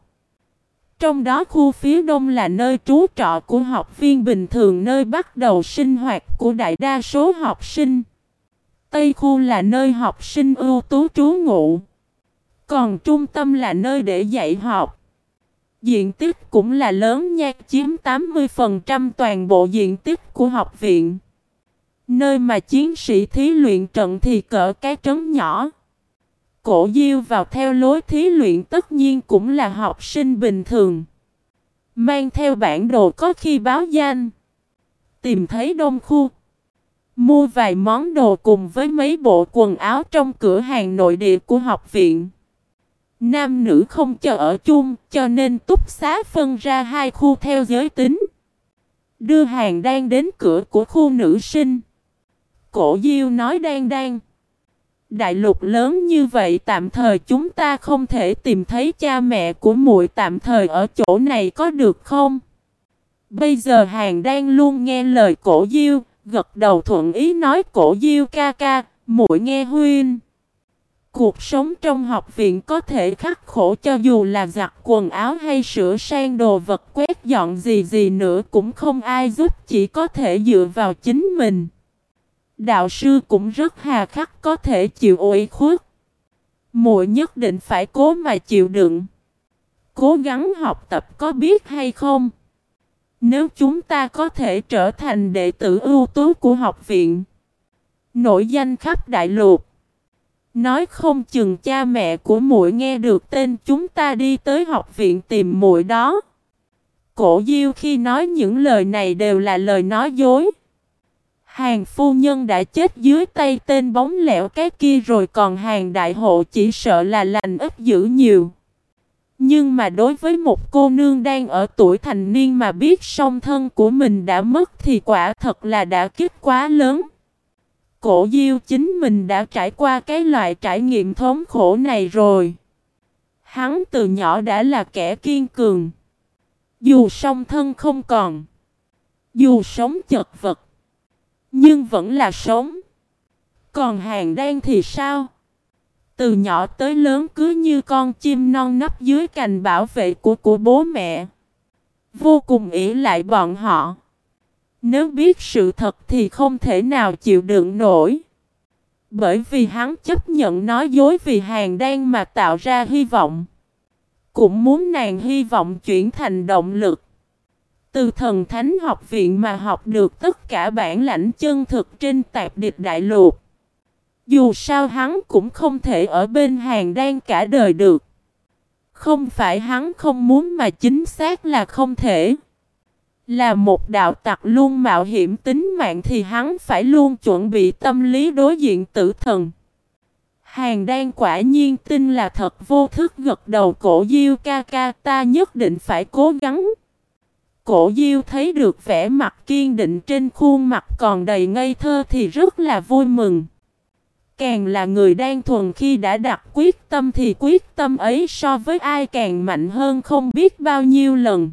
Trong đó khu phía đông là nơi trú trọ của học viên bình thường nơi bắt đầu sinh hoạt của đại đa số học sinh. Tây khu là nơi học sinh ưu tú trú ngụ. Còn trung tâm là nơi để dạy học. Diện tích cũng là lớn nha, chiếm 80% toàn bộ diện tích của học viện. Nơi mà chiến sĩ thí luyện trận thì cỡ cái trấn nhỏ. Cổ diêu vào theo lối thí luyện tất nhiên cũng là học sinh bình thường. Mang theo bản đồ có khi báo danh. Tìm thấy đông khu. Mua vài món đồ cùng với mấy bộ quần áo trong cửa hàng nội địa của học viện. Nam nữ không cho ở chung, cho nên túc xá phân ra hai khu theo giới tính. Đưa hàng đang đến cửa của khu nữ sinh. Cổ Diêu nói đang đang. Đại lục lớn như vậy tạm thời chúng ta không thể tìm thấy cha mẹ của muội tạm thời ở chỗ này có được không? Bây giờ hàng đang luôn nghe lời cổ diêu, gật đầu thuận ý nói cổ diêu ca ca, muội nghe huynh. Cuộc sống trong học viện có thể khắc khổ cho dù là giặt quần áo hay sửa sang đồ vật quét dọn gì gì nữa cũng không ai giúp chỉ có thể dựa vào chính mình. Đạo sư cũng rất hà khắc có thể chịu ủy khuất. Muội nhất định phải cố mà chịu đựng. Cố gắng học tập có biết hay không? Nếu chúng ta có thể trở thành đệ tử ưu tú của học viện, nổi danh khắp đại lục, nói không chừng cha mẹ của muội nghe được tên chúng ta đi tới học viện tìm muội đó. Cổ Diêu khi nói những lời này đều là lời nói dối. Hàng phu nhân đã chết dưới tay tên bóng lẻo cái kia rồi còn hàng đại hộ chỉ sợ là lành ít dữ nhiều. Nhưng mà đối với một cô nương đang ở tuổi thành niên mà biết song thân của mình đã mất thì quả thật là đã kiếp quá lớn. Cổ diêu chính mình đã trải qua cái loại trải nghiệm thống khổ này rồi. Hắn từ nhỏ đã là kẻ kiên cường. Dù song thân không còn. Dù sống chật vật. Nhưng vẫn là sống. Còn hàng đen thì sao? Từ nhỏ tới lớn cứ như con chim non nấp dưới cành bảo vệ của của bố mẹ. Vô cùng ỷ lại bọn họ. Nếu biết sự thật thì không thể nào chịu đựng nổi. Bởi vì hắn chấp nhận nói dối vì hàng đen mà tạo ra hy vọng. Cũng muốn nàng hy vọng chuyển thành động lực. Từ thần thánh học viện mà học được tất cả bản lãnh chân thực trên tạp địch đại lục. Dù sao hắn cũng không thể ở bên hàng đan cả đời được. Không phải hắn không muốn mà chính xác là không thể. Là một đạo tặc luôn mạo hiểm tính mạng thì hắn phải luôn chuẩn bị tâm lý đối diện tử thần. Hàng đan quả nhiên tin là thật, vô thức gật đầu, cổ diêu ca ca, ta nhất định phải cố gắng. Cổ Diêu thấy được vẻ mặt kiên định trên khuôn mặt còn đầy ngây thơ thì rất là vui mừng. Càng là người đang thuần khi đã đặt quyết tâm thì quyết tâm ấy so với ai càng mạnh hơn không biết bao nhiêu lần.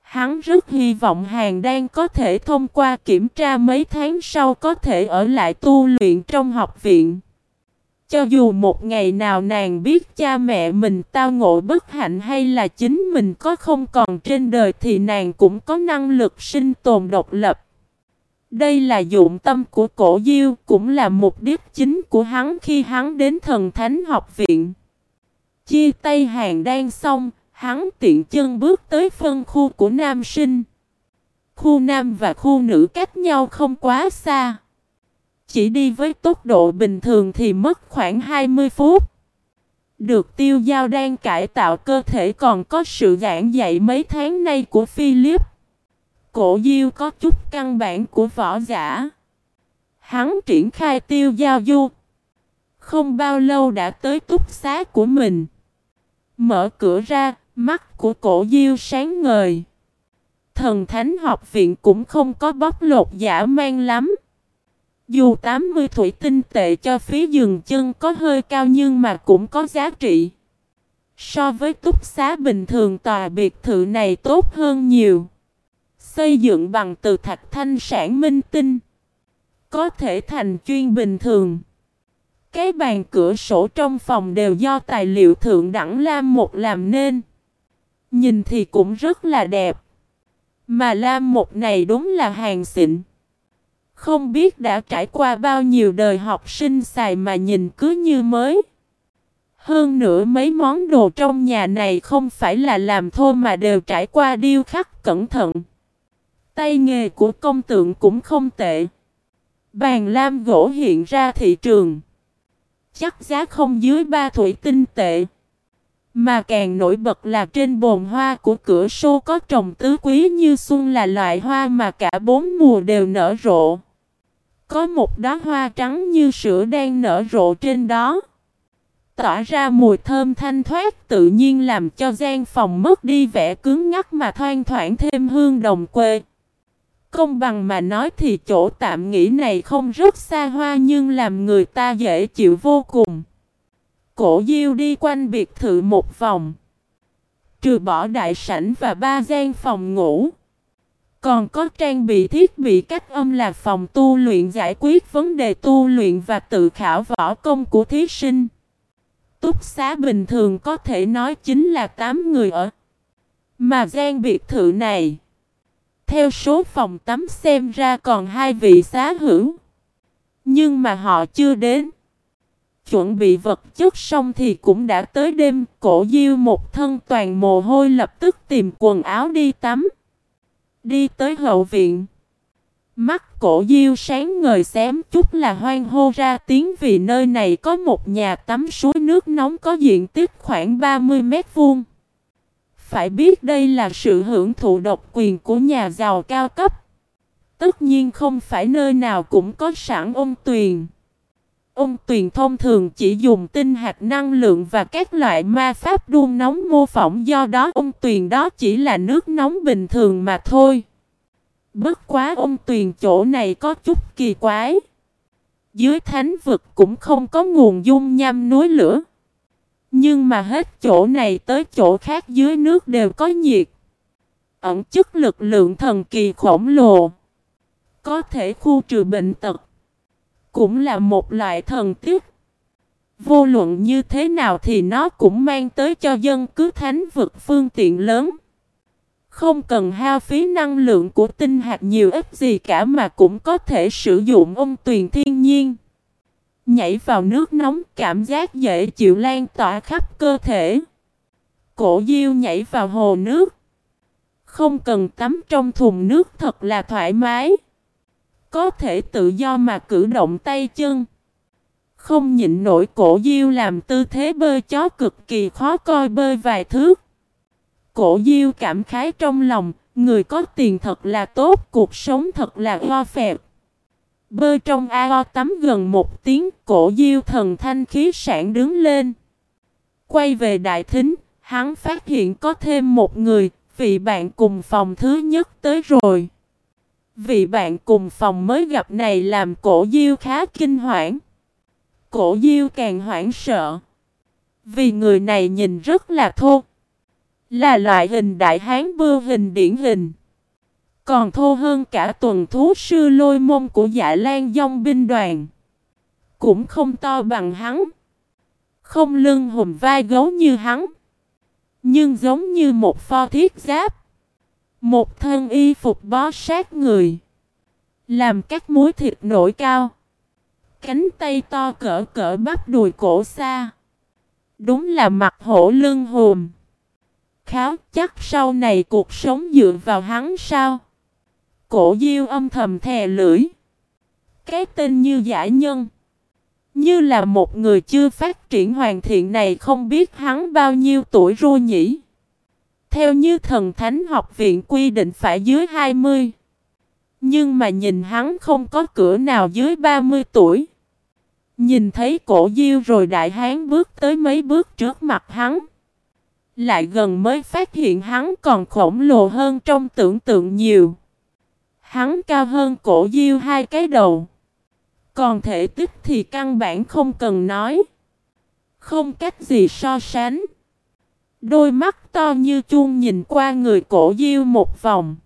Hắn rất hy vọng hàng đang có thể thông qua kiểm tra mấy tháng sau có thể ở lại tu luyện trong học viện. Cho dù một ngày nào nàng biết cha mẹ mình tao ngộ bất hạnh hay là chính mình có không còn trên đời thì nàng cũng có năng lực sinh tồn độc lập. Đây là dụng tâm của cổ diêu, cũng là mục đích chính của hắn khi hắn đến thần thánh học viện. Chia tay hàng đang xong, Hắn tiện chân bước tới phân khu của nam sinh. Khu nam và khu nữ cách nhau không quá xa. Chỉ đi với tốc độ bình thường thì mất khoảng 20 phút. Được tiêu giao đang cải tạo cơ thể còn có sự giảng dạy mấy tháng nay của Philip. Cổ diêu có chút căn bản của võ giả. Hắn triển khai tiêu giao du. Không bao lâu đã tới túc xá của mình. Mở cửa ra, mắt của cổ diêu sáng ngời. Thần thánh học viện cũng không có bóc lột giả mang lắm. Dù 80 thủy tinh tệ cho phí dừng chân có hơi cao nhưng mà cũng có giá trị. So với túc xá bình thường tòa biệt thự này tốt hơn nhiều. Xây dựng bằng từ thạch thanh sản minh tinh. Có thể thành chuyên bình thường. Cái bàn cửa sổ trong phòng đều do tài liệu thượng đẳng lam một làm nên. Nhìn thì cũng rất là đẹp. Mà lam một này đúng là hàng xịn. Không biết đã trải qua bao nhiêu đời học sinh xài mà nhìn cứ như mới. Hơn nữa mấy món đồ trong nhà này không phải là làm thô mà đều trải qua điêu khắc cẩn thận. Tay nghề của công tượng cũng không tệ. Bàn lam gỗ hiện ra thị trường. Chắc giá không dưới ba thủy tinh tệ. Mà càng nổi bật là trên bồn hoa của cửa sô có trồng tứ quý như xuân là loại hoa mà cả bốn mùa đều nở rộ. Có một đóa hoa trắng như sữa đang nở rộ trên đó. Tỏa ra mùi thơm thanh thoát, tự nhiên làm cho gian phòng mất đi vẻ cứng ngắc mà thoang thoảng thêm hương đồng quê. Công bằng mà nói thì chỗ tạm nghỉ này không rất xa hoa nhưng làm người ta dễ chịu vô cùng. Cổ diêu đi quanh biệt thự một vòng. Trừ bỏ đại sảnh và ba gian phòng ngủ. Còn có trang bị thiết bị cách âm là phòng tu luyện giải quyết vấn đề tu luyện và tự khảo võ công của thí sinh. Túc xá bình thường có thể nói chính là 8 người ở. Mà gian biệt thự này, theo số phòng tắm xem ra còn hai vị xá hữu. Nhưng mà họ chưa đến. Chuẩn bị vật chất xong thì cũng đã tới đêm, cổ diêu một thân toàn mồ hôi lập tức tìm quần áo đi tắm. Đi tới hậu viện. Mắt cổ diêu sáng ngời xém chút là hoang hô ra tiếng vì nơi này có một nhà tắm suối nước nóng có diện tích khoảng 30 mét vuông. Phải biết đây là sự hưởng thụ độc quyền của nhà giàu cao cấp. Tất nhiên không phải nơi nào cũng có sẵn ôn tuyền. Ông tuyền thông thường chỉ dùng tinh hạt năng lượng và các loại ma pháp đun nóng mô phỏng, do đó ông tuyền đó chỉ là nước nóng bình thường mà thôi. Bất quá ông tuyền chỗ này có chút kỳ quái. Dưới thánh vực cũng không có nguồn dung nham núi lửa. Nhưng mà hết chỗ này tới chỗ khác dưới nước đều có nhiệt. Ẩn chức lực lượng thần kỳ khổng lồ. Có thể khu trừ bệnh tật. Cũng là một loại thần tiết. Vô luận như thế nào thì nó cũng mang tới cho dân cứ thánh vực phương tiện lớn. Không cần hao phí năng lượng của tinh hạt nhiều ít gì cả mà cũng có thể sử dụng ông tuyền thiên nhiên. Nhảy vào nước nóng, cảm giác dễ chịu lan tỏa khắp cơ thể. Cổ diêu nhảy vào hồ nước. Không cần tắm trong thùng nước thật là thoải mái. Có thể tự do mà cử động tay chân. Không nhịn nổi cổ diêu làm tư thế bơi chó cực kỳ khó coi bơi vài thước. Cổ diêu cảm khái trong lòng, người có tiền thật là tốt, cuộc sống thật là ho phẹt. Bơi trong ao tắm gần một tiếng, cổ diêu thần thanh khí sản đứng lên. Quay về đại thính, hắn phát hiện có thêm một người, vị bạn cùng phòng thứ nhất tới rồi. Vị bạn cùng phòng mới gặp này làm cổ diêu khá kinh hoảng. Cổ diêu càng hoảng sợ. Vì người này nhìn rất là thô. Là loại hình đại hán bưa hình điển hình. Còn thô hơn cả tuần thú sư lôi môn của dạ lan dông binh đoàn. Cũng không to bằng hắn. Không lưng hùm vai gấu như hắn. Nhưng giống như một pho thiết giáp. Một thân y phục bó sát người. Làm các muối thịt nổi cao. Cánh tay to cỡ cỡ bắp đùi cổ xa. Đúng là mặt hổ lưng hùm. kháo, chắc sau này cuộc sống dựa vào hắn sao? Cổ diêu âm thầm thè lưỡi. Cái tên như giả nhân. Như là một người chưa phát triển hoàn thiện này không biết hắn bao nhiêu tuổi rồi nhỉ. Theo như thần thánh học viện quy định phải dưới 20. Nhưng mà nhìn hắn không có cửa nào dưới 30 tuổi. Nhìn thấy cổ diêu rồi đại hán bước tới mấy bước trước mặt hắn. Lại gần mới phát hiện hắn còn khổng lồ hơn trong tưởng tượng nhiều. Hắn cao hơn cổ diêu hai cái đầu. Còn thể tích thì căn bản không cần nói. Không cách gì so sánh. Đôi mắt to như chuông nhìn qua người cổ diêu một vòng.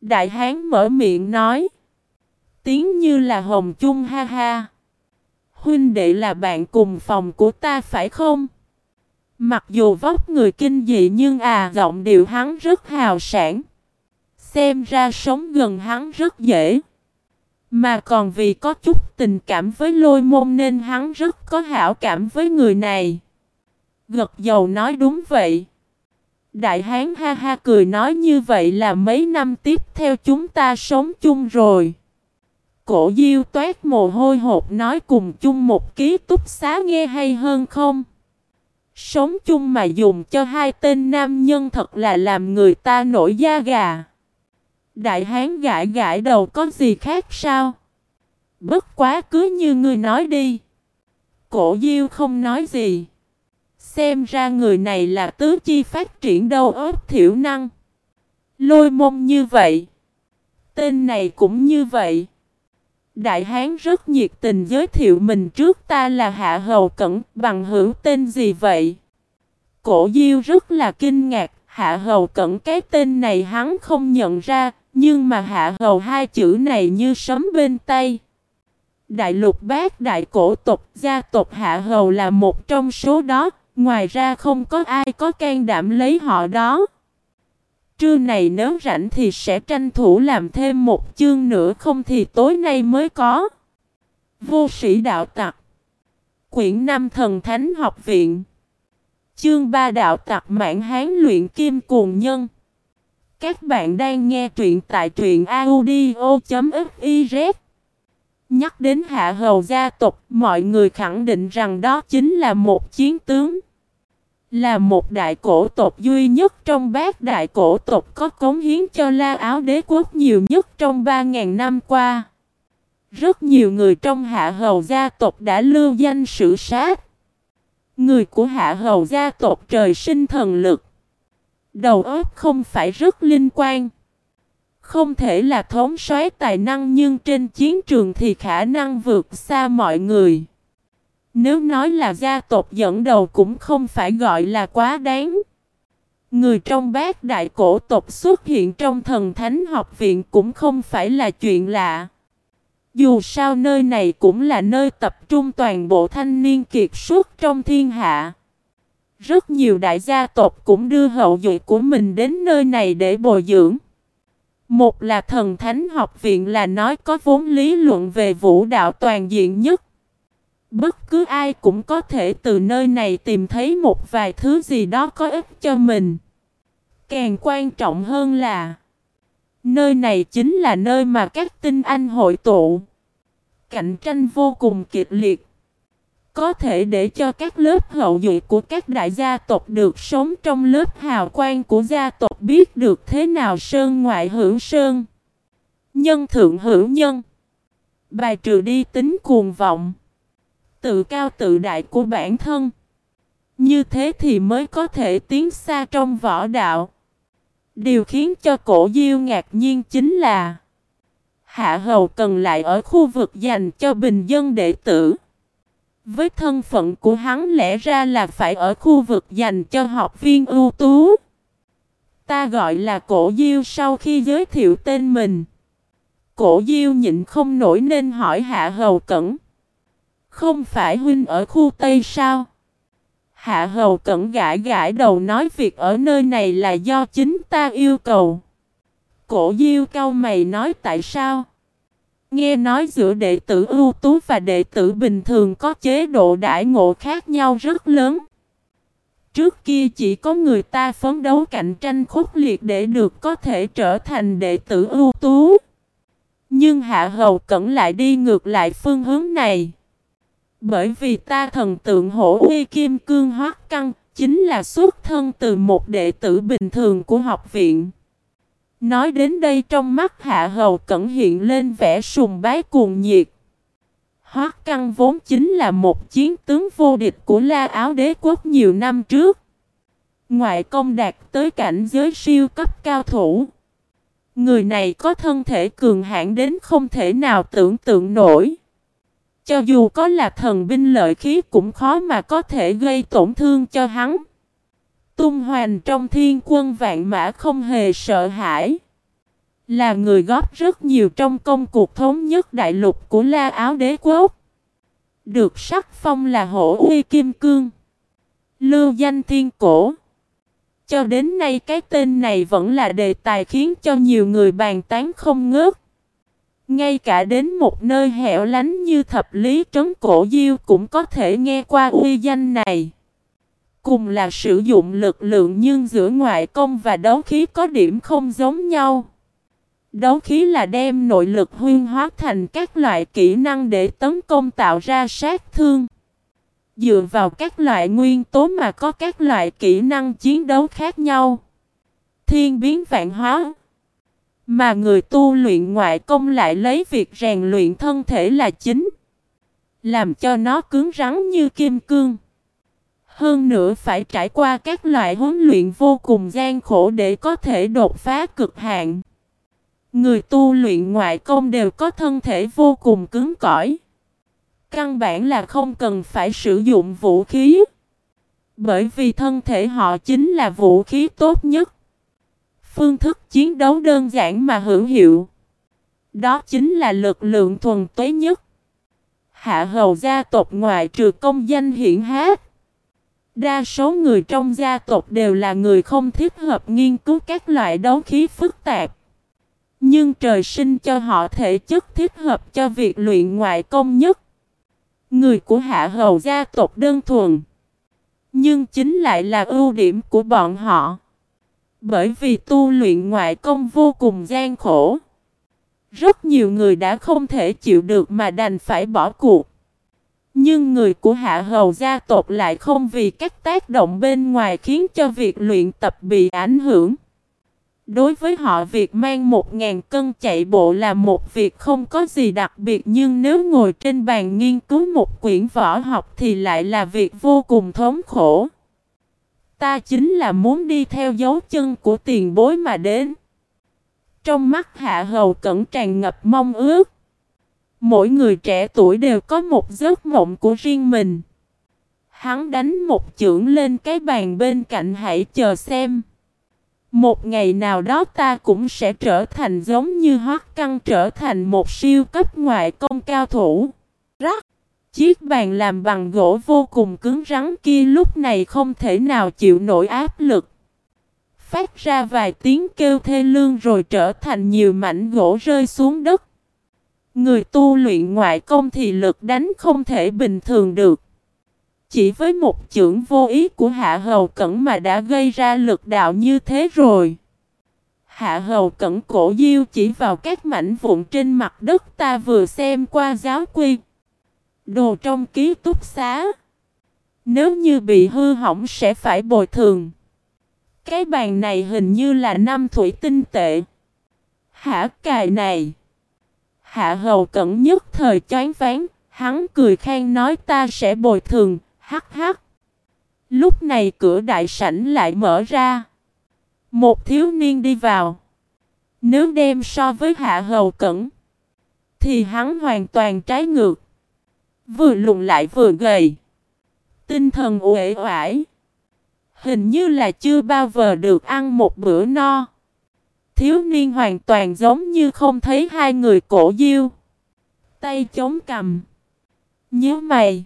Đại hán mở miệng nói. Tiếng như là hồng chung ha ha. Huynh đệ là bạn cùng phòng của ta phải không? Mặc dù vóc người kinh dị nhưng à giọng điệu hắn rất hào sản. Xem ra sống gần hắn rất dễ. Mà còn vì có chút tình cảm với lôi môn nên hắn rất có hảo cảm với người này. Gật dầu nói đúng vậy. Đại hán ha ha cười nói như vậy là mấy năm tiếp theo chúng ta sống chung rồi. Cổ diêu toát mồ hôi hột nói cùng chung một ký túc xá nghe hay hơn không? Sống chung mà dùng cho hai tên nam nhân thật là làm người ta nổi da gà. Đại hán gãi gãi đầu có gì khác sao? Bất quá cứ như ngươi nói đi. Cổ diêu không nói gì. Xem ra người này là tứ chi phát triển đâu ớt thiểu năng. Lôi mông như vậy. Tên này cũng như vậy. Đại Hán rất nhiệt tình giới thiệu mình trước ta là Hạ Hầu Cẩn bằng hữu tên gì vậy? Cổ Diêu rất là kinh ngạc, Hạ Hầu Cẩn cái tên này hắn không nhận ra, nhưng mà Hạ Hầu hai chữ này như sấm bên tay. Đại lục bát đại cổ tộc gia tộc Hạ Hầu là một trong số đó, ngoài ra không có ai có can đảm lấy họ đó. Trưa này nếu rảnh thì sẽ tranh thủ làm thêm một chương nữa, không thì tối nay mới có. Vô sĩ đạo tặc, Quyển 5 Thần Thánh Học Viện Chương 3 Đạo tặc Mạng Hán Luyện Kim Cuồng Nhân Các bạn đang nghe truyện tại truyện audio.fif Nhắc đến hạ hầu gia tộc, mọi người khẳng định rằng đó chính là một chiến tướng. Là một đại cổ tộc duy nhất trong bát đại cổ tộc có cống hiến cho La Áo đế quốc nhiều nhất trong 3.000 năm qua. Rất nhiều người trong hạ hầu gia tộc đã lưu danh sử sát. Người của hạ hầu gia tộc trời sinh thần lực. Đầu óc không phải rất linh quan. Không thể là thống soái tài năng nhưng trên chiến trường thì khả năng vượt xa mọi người. Nếu nói là gia tộc dẫn đầu cũng không phải gọi là quá đáng. Người trong bát đại cổ tộc xuất hiện trong thần thánh học viện cũng không phải là chuyện lạ. Dù sao nơi này cũng là nơi tập trung toàn bộ thanh niên kiệt xuất trong thiên hạ. Rất nhiều đại gia tộc cũng đưa hậu duệ của mình đến nơi này để bồi dưỡng. Một là thần thánh học viện là nói có vốn lý luận về vũ đạo toàn diện nhất. Bất cứ ai cũng có thể từ nơi này tìm thấy một vài thứ gì đó có ích cho mình. Càng quan trọng hơn là, Nơi này chính là nơi mà các tinh anh hội tụ. Cạnh tranh vô cùng kịch liệt. Có thể để cho các lớp hậu duệ của các đại gia tộc được sống trong lớp hào quang của gia tộc biết được thế nào sơn ngoại hữu sơn. Nhân thượng hữu nhân. Bài trừ đi tính cuồng vọng. Tự cao tự đại của bản thân. Như thế thì mới có thể tiến xa trong võ đạo. Điều khiến cho cổ diêu ngạc nhiên chính là Hạ hầu cần lại ở khu vực dành cho bình dân đệ tử. Với thân phận của hắn lẽ ra là phải ở khu vực dành cho học viên ưu tú. Ta gọi là cổ diêu sau khi giới thiệu tên mình. Cổ diêu nhịn không nổi nên hỏi hạ hầu cẩn. Không phải huynh ở khu Tây sao? Hạ hầu cẩn gãi gãi đầu nói việc ở nơi này là do chính ta yêu cầu. Cổ diêu cao mày nói tại sao? Nghe nói giữa đệ tử ưu tú và đệ tử bình thường có chế độ đãi ngộ khác nhau rất lớn. Trước kia chỉ có người ta phấn đấu cạnh tranh khốc liệt để được có thể trở thành đệ tử ưu tú. Nhưng Hạ Hầu Cẩn lại đi ngược lại phương hướng này. Bởi vì ta thần tượng hổ uy kim cương hoác căng, chính là xuất thân từ một đệ tử bình thường của học viện. Nói đến đây trong mắt Hạ Hầu Cẩn hiện lên vẻ sùng bái cuồng nhiệt. Hoác Căng vốn chính là một chiến tướng vô địch của La Áo Đế quốc nhiều năm trước. Ngoại công đạt tới cảnh giới siêu cấp cao thủ. Người này có thân thể cường hãn đến không thể nào tưởng tượng nổi. Cho dù có là thần binh lợi khí cũng khó mà có thể gây tổn thương cho hắn. Tung hoành trong thiên quân vạn mã không hề sợ hãi. Là người góp rất nhiều trong công cuộc thống nhất đại lục của La Áo Đế Quốc. Được sắc phong là hổ uy kim cương. Lưu danh thiên cổ. Cho đến nay cái tên này vẫn là đề tài khiến cho nhiều người bàn tán không ngớt. Ngay cả đến một nơi hẻo lánh như thập lý trấn cổ diêu cũng có thể nghe qua uy danh này. Cùng là sử dụng lực lượng nhưng giữa ngoại công và đấu khí có điểm không giống nhau. Đấu khí là đem nội lực huyên hóa thành các loại kỹ năng để tấn công tạo ra sát thương. Dựa vào các loại nguyên tố mà có các loại kỹ năng chiến đấu khác nhau. Thiên biến vạn hóa. Mà người tu luyện ngoại công lại lấy việc rèn luyện thân thể là chính. Làm cho nó cứng rắn như kim cương. Hơn nữa phải trải qua các loại huấn luyện vô cùng gian khổ để có thể đột phá cực hạn. Người tu luyện ngoại công đều có thân thể vô cùng cứng cỏi. Căn bản là không cần phải sử dụng vũ khí. Bởi vì thân thể họ chính là vũ khí tốt nhất. Phương thức chiến đấu đơn giản mà hữu hiệu. Đó chính là lực lượng thuần tuế nhất. Hạ hầu gia tộc ngoại trừ công danh hiển hát. Đa số người trong gia tộc đều là người không thích hợp nghiên cứu các loại đấu khí phức tạp. Nhưng trời sinh cho họ thể chất thích hợp cho việc luyện ngoại công nhất. Người của hạ hầu gia tộc đơn thuần. Nhưng chính lại là ưu điểm của bọn họ. Bởi vì tu luyện ngoại công vô cùng gian khổ. Rất nhiều người đã không thể chịu được mà đành phải bỏ cuộc. Nhưng người của hạ hầu gia tộc lại không vì các tác động bên ngoài khiến cho việc luyện tập bị ảnh hưởng. Đối với họ, việc mang một ngàn cân chạy bộ là một việc không có gì đặc biệt, nhưng nếu ngồi trên bàn nghiên cứu một quyển võ học thì lại là việc vô cùng thống khổ. Ta chính là muốn đi theo dấu chân của tiền bối mà đến. Trong mắt hạ hầu cẩn tràn ngập mong ước. Mỗi người trẻ tuổi đều có một giấc mộng của riêng mình. Hắn đánh một chưởng lên cái bàn bên cạnh hãy chờ xem. Một ngày nào đó ta cũng sẽ trở thành giống như hoác căng trở thành một siêu cấp ngoại công cao thủ. Rắc! Chiếc bàn làm bằng gỗ vô cùng cứng rắn kia lúc này không thể nào chịu nổi áp lực. Phát ra vài tiếng kêu thê lương rồi trở thành nhiều mảnh gỗ rơi xuống đất. Người tu luyện ngoại công thì lực đánh không thể bình thường được. Chỉ với một chưởng vô ý của Hạ Hầu Cẩn mà đã gây ra lực đạo như thế rồi. Hạ Hầu Cẩn cổ diêu chỉ vào các mảnh vụn trên mặt đất ta vừa xem qua giáo quy. Đồ trong ký túc xá. Nếu như bị hư hỏng sẽ phải bồi thường. Cái bàn này hình như là năm thủy tinh tệ. Hả, cài này. Hạ hầu cẩn nhất thời chán ván. Hắn cười khen nói ta sẽ bồi thường. Hắc hắc. Lúc này cửa đại sảnh lại mở ra. Một thiếu niên đi vào. Nếu đem so với hạ hầu cẩn. Thì hắn hoàn toàn trái ngược. Vừa lùn lại vừa gầy. Tinh thần uể oải. Hình như là chưa bao giờ được ăn một bữa no. Thiếu niên hoàn toàn giống như không thấy hai người cổ diêu. Tay chống cầm. Nhớ mày.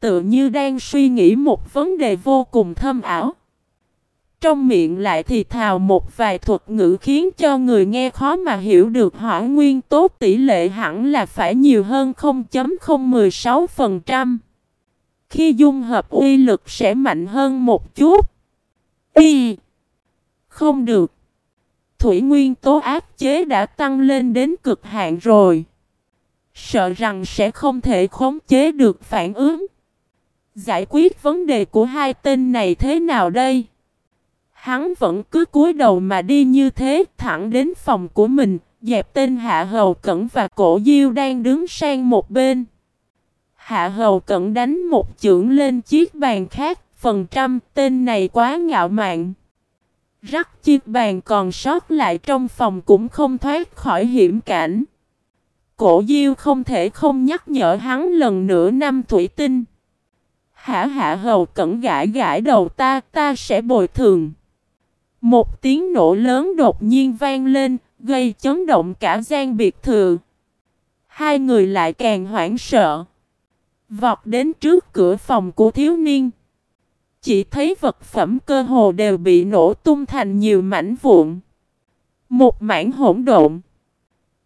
Tự như đang suy nghĩ một vấn đề vô cùng thâm ảo. Trong miệng lại thì thào một vài thuật ngữ khiến cho người nghe khó mà hiểu được hỏa nguyên tốt tỷ lệ hẳn là phải nhiều hơn 0.016%. Khi dung hợp uy lực sẽ mạnh hơn một chút. Y. Không được. Thủy nguyên tố áp chế đã tăng lên đến cực hạn rồi. Sợ rằng sẽ không thể khống chế được phản ứng. Giải quyết vấn đề của hai tên này thế nào đây? Hắn vẫn cứ cúi đầu mà đi như thế, thẳng đến phòng của mình, dẹp tên Hạ Hầu Cẩn và Cổ Diêu đang đứng sang một bên. Hạ Hầu Cẩn đánh một chưởng lên chiếc bàn khác, phần trăm tên này quá ngạo mạn. Rắc chiếc bàn còn sót lại trong phòng cũng không thoát khỏi hiểm cảnh. Cổ Diêu không thể không nhắc nhở hắn lần nữa năm thủy tinh. Hả hạ hầu cẩn gãi gãi đầu ta, ta sẽ bồi thường. Một tiếng nổ lớn đột nhiên vang lên, gây chấn động cả gian biệt thự. Hai người lại càng hoảng sợ. Vọt đến trước cửa phòng của thiếu niên. Chỉ thấy vật phẩm cơ hồ đều bị nổ tung thành nhiều mảnh vụn. Một mảnh hỗn độn.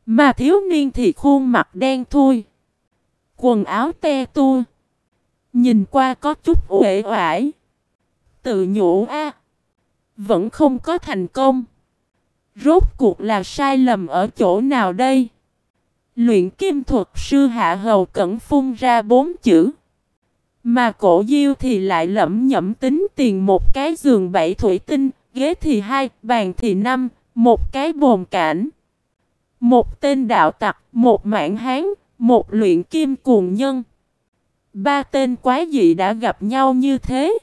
Mà thiếu niên thì khuôn mặt đen thui. Quần áo te tua. Nhìn qua có chút uể oải. Tự nhủ, a, Vẫn không có thành công. Rốt cuộc là sai lầm ở chỗ nào đây? Luyện kim thuật sư hạ hầu cẩn phun ra bốn chữ. Mà cổ diêu thì lại lẩm nhẩm tính tiền một cái giường bảy thủy tinh, ghế thì hai, bàn thì năm, một cái bồn cảnh. Một tên đạo tặc, một mạng hán, một luyện kim cuồng nhân. Ba tên quái dị đã gặp nhau như thế.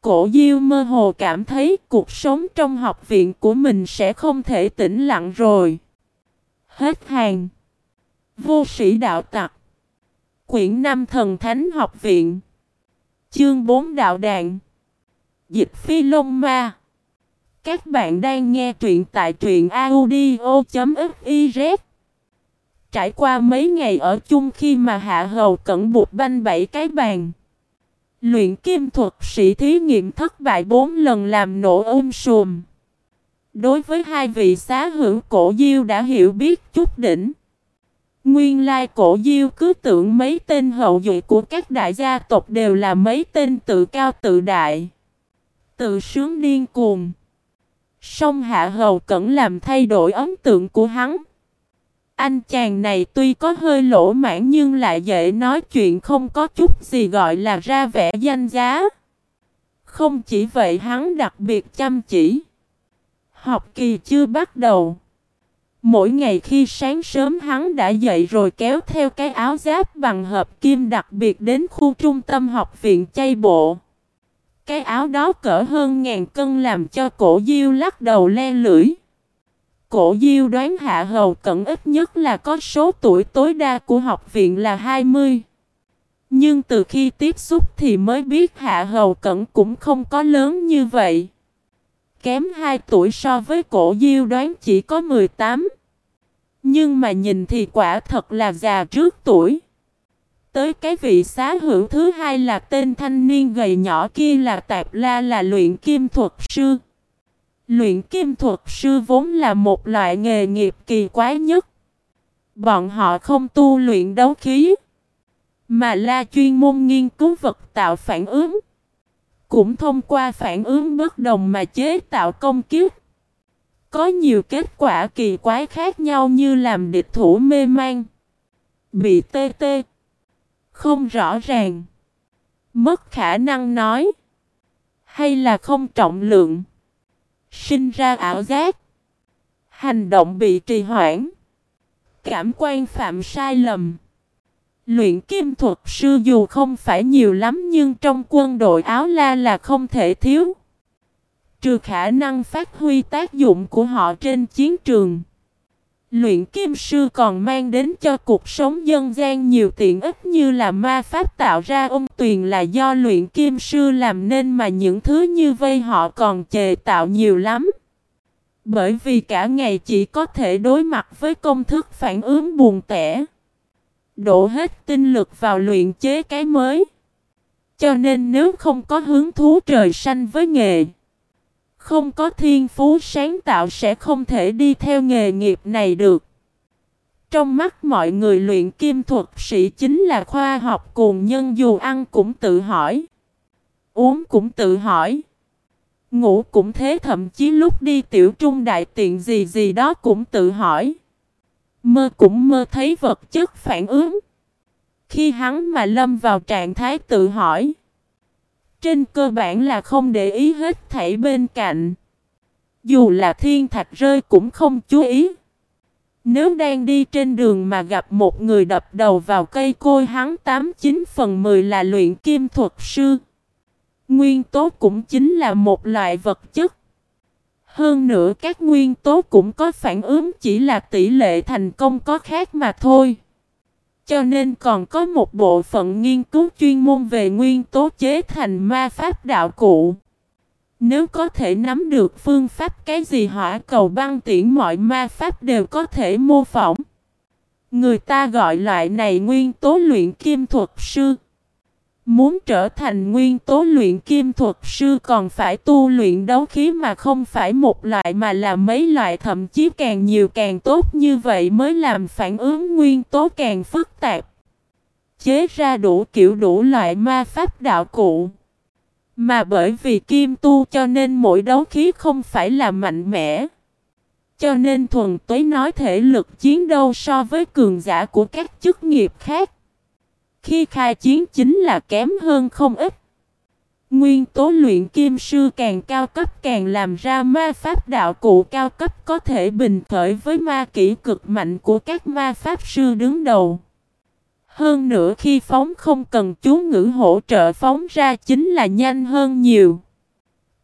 Cổ Diêu mơ hồ cảm thấy cuộc sống trong học viện của mình sẽ không thể tĩnh lặng rồi. Hết hàng. Vô sĩ đạo tặc. Quyển 5 thần thánh học viện. Chương 4 đạo đàn. Dịch phi lông ma. Các bạn đang nghe truyện tại truyện audio.fif Trải qua mấy ngày ở chung khi mà hạ hầu cẩn buộc banh bảy cái bàn Luyện kim thuật sĩ thí nghiệm thất bại bốn lần làm nổ ôm sùm Đối với hai vị xá hữu cổ diêu đã hiểu biết chút đỉnh Nguyên lai cổ diêu cứ tưởng mấy tên hậu duệ của các đại gia tộc đều là mấy tên tự cao tự đại, Tự sướng điên cuồng Song hạ hầu cẩn làm thay đổi ấn tượng của hắn. Anh chàng này tuy có hơi lỗ mãn nhưng lại dễ nói chuyện không có chút gì gọi là ra vẻ danh giá. Không chỉ vậy hắn đặc biệt chăm chỉ. Học kỳ chưa bắt đầu. Mỗi ngày khi sáng sớm hắn đã dậy rồi kéo theo cái áo giáp bằng hợp kim đặc biệt đến khu trung tâm học viện chay bộ. Cái áo đó cỡ hơn ngàn cân làm cho cổ diêu lắc đầu le lưỡi. Cổ diêu đoán hạ hầu cận ít nhất là có số tuổi tối đa của học viện là 20. Nhưng từ khi tiếp xúc thì mới biết hạ hầu cận cũng không có lớn như vậy. Kém 2 tuổi so với cổ diêu đoán chỉ có 18. Nhưng mà nhìn thì quả thật là già trước tuổi. Tới cái vị xá hữu thứ hai là tên thanh niên gầy nhỏ kia là Tạp La là luyện kim thuật sư. Luyện kim thuật sư vốn là một loại nghề nghiệp kỳ quái nhất. Bọn họ không tu luyện đấu khí, mà là chuyên môn nghiên cứu vật tạo phản ứng. Cũng thông qua phản ứng bất đồng mà chế tạo công kiếp. Có nhiều kết quả kỳ quái khác nhau như làm địch thủ mê man, bị tê tê, không rõ ràng. Mất khả năng nói. Hay là không trọng lượng. Sinh ra ảo giác. Hành động bị trì hoãn. Cảm quan phạm sai lầm. Luyện kim thuật sư dù không phải nhiều lắm nhưng trong quân đội áo la là không thể thiếu. Trừ khả năng phát huy tác dụng của họ trên chiến trường. Luyện kim sư còn mang đến cho cuộc sống dân gian nhiều tiện ích như là ma pháp tạo ra ông tuyền là do luyện kim sư làm nên mà những thứ như vây họ còn chề tạo nhiều lắm. Bởi vì cả ngày chỉ có thể đối mặt với công thức phản ứng buồn tẻ. Đổ hết tinh lực vào luyện chế cái mới. Cho nên nếu không có hứng thú trời xanh với nghề, không có thiên phú sáng tạo sẽ không thể đi theo nghề nghiệp này được. Trong mắt mọi người luyện kim thuật sĩ chính là khoa học cùng nhân dù ăn cũng tự hỏi. Uống cũng tự hỏi. Ngủ cũng thế, thậm chí lúc đi tiểu trung đại tiện gì gì đó cũng tự hỏi. Mơ cũng mơ thấy vật chất phản ứng. Khi hắn mà lâm vào trạng thái tự hỏi. Trên cơ bản là không để ý hết thảy bên cạnh. Dù là thiên thạch rơi cũng không chú ý. Nếu đang đi trên đường mà gặp một người đập đầu vào cây côi hắn 89 phần 10 là luyện kim thuật sư. Nguyên tố cũng chính là một loại vật chất. Hơn nữa các nguyên tố cũng có phản ứng chỉ là tỷ lệ thành công có khác mà thôi. Cho nên còn có một bộ phận nghiên cứu chuyên môn về nguyên tố chế thành ma pháp đạo cụ. Nếu có thể nắm được phương pháp cái gì hỏa cầu băng tiễn mọi ma pháp đều có thể mô phỏng. Người ta gọi loại này nguyên tố luyện kim thuật sư. Muốn trở thành nguyên tố luyện kim thuật, sư còn phải tu luyện đấu khí mà không phải một loại mà là mấy loại, thậm chí càng nhiều càng tốt như vậy mới làm phản ứng nguyên tố càng phức tạp. Chế ra đủ kiểu đủ loại ma pháp đạo cụ. Mà bởi vì kim tu cho nên mỗi đấu khí không phải là mạnh mẽ. Cho nên thuần tuế nói thể lực chiến đấu so với cường giả của các chức nghiệp khác. Khi khai chiến chính là kém hơn không ít. Nguyên tố luyện kim sư càng cao cấp càng làm ra ma pháp đạo cụ cao cấp có thể bình khởi với ma kỹ cực mạnh của các ma pháp sư đứng đầu. Hơn nữa khi phóng không cần chú ngữ hỗ trợ phóng ra chính là nhanh hơn nhiều.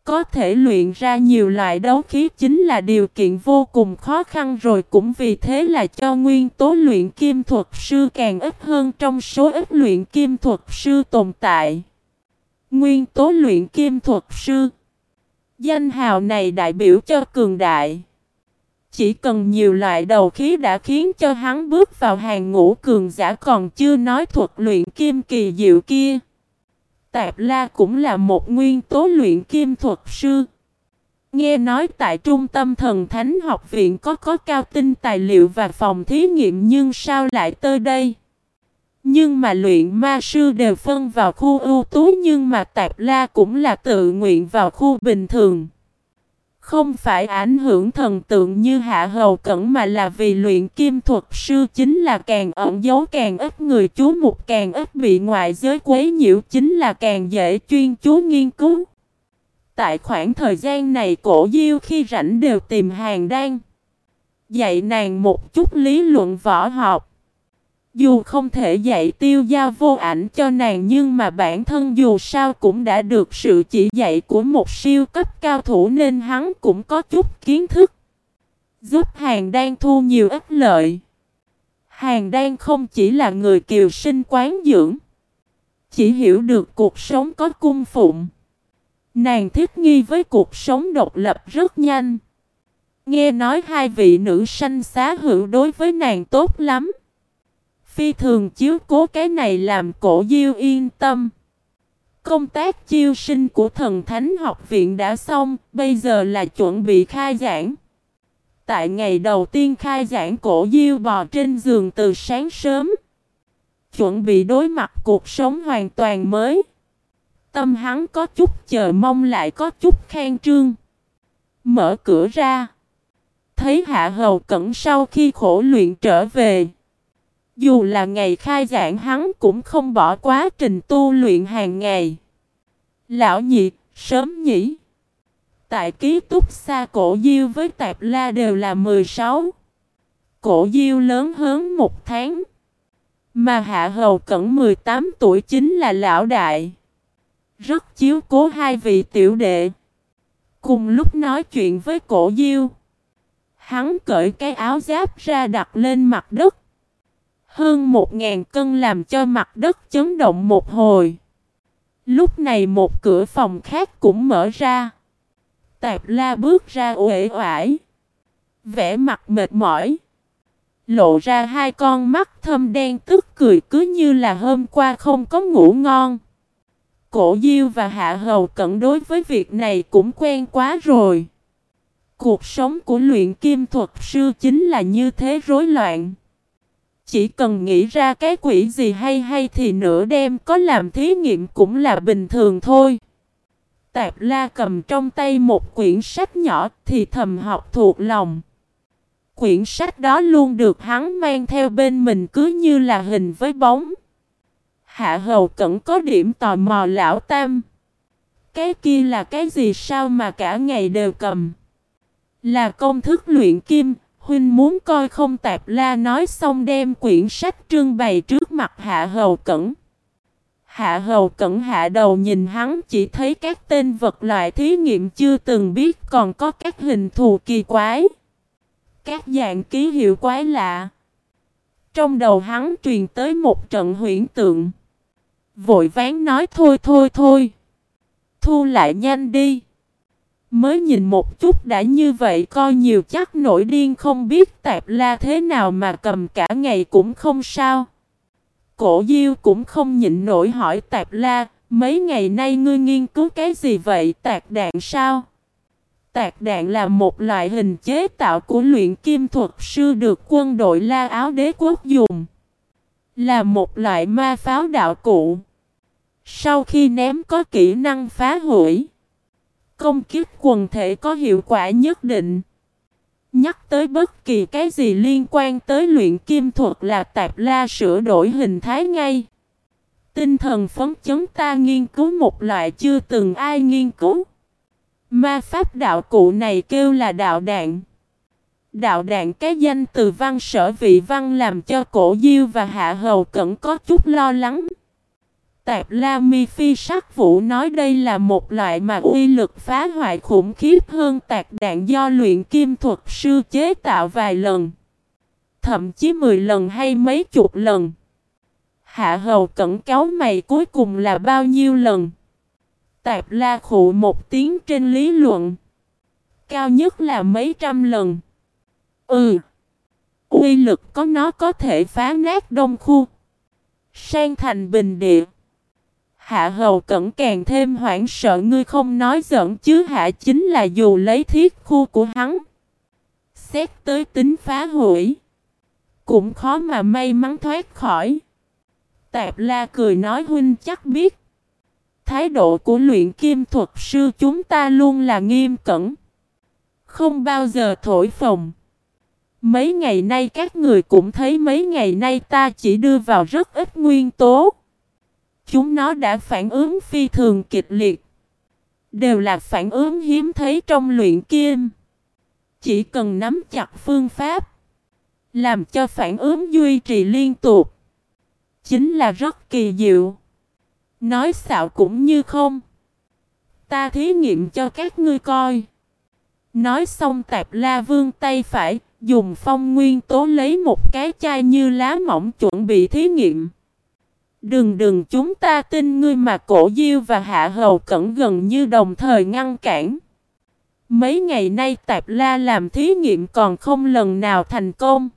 Có thể luyện ra nhiều loại đấu khí chính là điều kiện vô cùng khó khăn rồi, cũng vì thế là cho nguyên tố luyện kim thuật sư càng ít hơn trong số ít luyện kim thuật sư tồn tại. Nguyên tố luyện kim thuật sư Danh hào này đại biểu cho cường đại. Chỉ cần nhiều loại đầu khí đã khiến cho hắn bước vào hàng ngũ cường giả còn chưa nói thuật luyện kim kỳ diệu kia. Tạp La cũng là một nguyên tố luyện kim thuật sư. Nghe nói tại trung tâm thần thánh học viện có có cao tinh tài liệu và phòng thí nghiệm nhưng sao lại tới đây? Nhưng mà luyện ma sư đều phân vào khu ưu tú nhưng mà Tạp La cũng là tự nguyện vào khu bình thường. Không phải ảnh hưởng thần tượng như hạ hầu cẩn mà là vì luyện kim thuật sư chính là càng ẩn giấu càng ít người chú mục càng ít bị ngoại giới quấy nhiễu chính là càng dễ chuyên chú nghiên cứu. Tại khoảng thời gian này, cổ diêu khi rảnh đều tìm hàng đan. Dạy nàng một chút lý luận võ học. Dù không thể dạy tiêu giao vô ảnh cho nàng nhưng mà bản thân dù sao cũng đã được sự chỉ dạy của một siêu cấp cao thủ nên hắn cũng có chút kiến thức. Giúp hàng đang thu nhiều ích lợi. Hàng đang không chỉ là người kiều sinh quán dưỡng. Chỉ hiểu được cuộc sống có cung phụng. Nàng thích nghi với cuộc sống độc lập rất nhanh. Nghe nói hai vị nữ sanh xá hữu đối với nàng tốt lắm. Phi thường chiếu cố cái này làm cổ diêu yên tâm. Công tác chiêu sinh của thần thánh học viện đã xong, bây giờ là chuẩn bị khai giảng. Tại ngày đầu tiên khai giảng cổ diêu bò trên giường từ sáng sớm. Chuẩn bị đối mặt cuộc sống hoàn toàn mới. Tâm hắn có chút chờ mong lại có chút khen trương. Mở cửa ra. Thấy hạ hầu cẩn sau khi khổ luyện trở về. Dù là ngày khai giảng hắn cũng không bỏ quá trình tu luyện hàng ngày. Lão nhị, sớm nhỉ. Tại ký túc xa cổ diêu với tạp la đều là 16. Cổ diêu lớn hơn một tháng. Mà hạ hầu cẩn 18 tuổi chính là lão đại. Rất chiếu cố hai vị tiểu đệ. Cùng lúc nói chuyện với cổ diêu. Hắn cởi cái áo giáp ra đặt lên mặt đất. Hơn một ngàn cân làm cho mặt đất chấn động một hồi. Lúc này một cửa phòng khác cũng mở ra. Tạp la bước ra uể oải. Vẽ mặt mệt mỏi. Lộ ra hai con mắt thâm đen tức cười cứ như là hôm qua không có ngủ ngon. Cổ Diêu và Hạ Hầu cận đối với việc này cũng quen quá rồi. Cuộc sống của luyện kim thuật sư chính là như thế rối loạn. Chỉ cần nghĩ ra cái quỷ gì hay hay thì nửa đêm có làm thí nghiệm cũng là bình thường thôi. Tạp la cầm trong tay một quyển sách nhỏ thì thầm học thuộc lòng. Quyển sách đó luôn được hắn mang theo bên mình cứ như là hình với bóng. Hạ hầu cẩn có điểm tò mò lão tam. Cái kia là cái gì sao mà cả ngày đều cầm? Là công thức luyện kim, huynh muốn coi không tạp la nói xong đem quyển sách trưng bày trước mặt hạ hầu cẩn. Hạ hầu cẩn hạ đầu nhìn hắn, chỉ thấy các tên vật loại thí nghiệm chưa từng biết còn có các hình thù kỳ quái. Các dạng ký hiệu quái lạ. Trong đầu hắn truyền tới một trận huyễn tượng. Vội ván nói, thôi thôi thôi. Thu lại nhanh đi. Mới nhìn một chút đã như vậy coi nhiều chắc nổi điên không biết tạp la thế nào mà cầm cả ngày cũng không sao. Cổ diêu cũng không nhịn nổi hỏi tạp la, mấy ngày nay ngươi nghiên cứu cái gì vậy tạc đạn sao? Tạc đạn là một loại hình chế tạo của luyện kim thuật sư được quân đội La Áo đế quốc dùng. Là một loại ma pháo đạo cụ. Sau khi ném có kỹ năng phá hủy. Công kiếp quần thể có hiệu quả nhất định. Nhắc tới bất kỳ cái gì liên quan tới luyện kim thuật là tạp la sửa đổi hình thái ngay. Tinh thần phấn chấn ta nghiên cứu một loại chưa từng ai nghiên cứu. Ma pháp đạo cụ này kêu là đạo đạn. Đạo đạn cái danh từ văn sở vị văn làm cho cổ diêu và hạ hầu cẩn có chút lo lắng. Tạp La Mi Phi sắc vũ nói đây là một loại mà uy lực phá hoại khủng khiếp hơn tạc đạn do luyện kim thuật sư chế tạo vài lần. Thậm chí 10 lần hay mấy chục lần. Hạ hầu cẩn cáo mày cuối cùng là bao nhiêu lần. Tạp La khụ một tiếng trên lý luận. Cao nhất là mấy trăm lần. Ừ. Uy lực có nó có thể phá nát đông khu. Sang thành bình địa. Hạ hầu cẩn càng thêm hoảng sợ, ngươi không nói giận chứ hạ chính là dù lấy thiết khu của hắn. Xét tới tính phá hủy. Cũng khó mà may mắn thoát khỏi. Tạp la cười nói, huynh chắc biết. Thái độ của luyện kim thuật sư chúng ta luôn là nghiêm cẩn. Không bao giờ thổi phồng. Mấy ngày nay các người cũng thấy mấy ngày nay ta chỉ đưa vào rất ít nguyên tố. Chúng nó đã phản ứng phi thường kịch liệt. Đều là phản ứng hiếm thấy trong luyện kim. Chỉ cần nắm chặt phương pháp. Làm cho phản ứng duy trì liên tục. Chính là rất kỳ diệu. Nói xạo cũng như không. Ta thí nghiệm cho các ngươi coi. Nói xong tạp la vương tay phải, dùng phong nguyên tố lấy một cái chai như lá mỏng chuẩn bị thí nghiệm. Đừng đừng, chúng ta tin ngươi mà cổ diêu và hạ hầu cẩn gần như đồng thời ngăn cản. Mấy ngày nay tạp la làm thí nghiệm còn không lần nào thành công.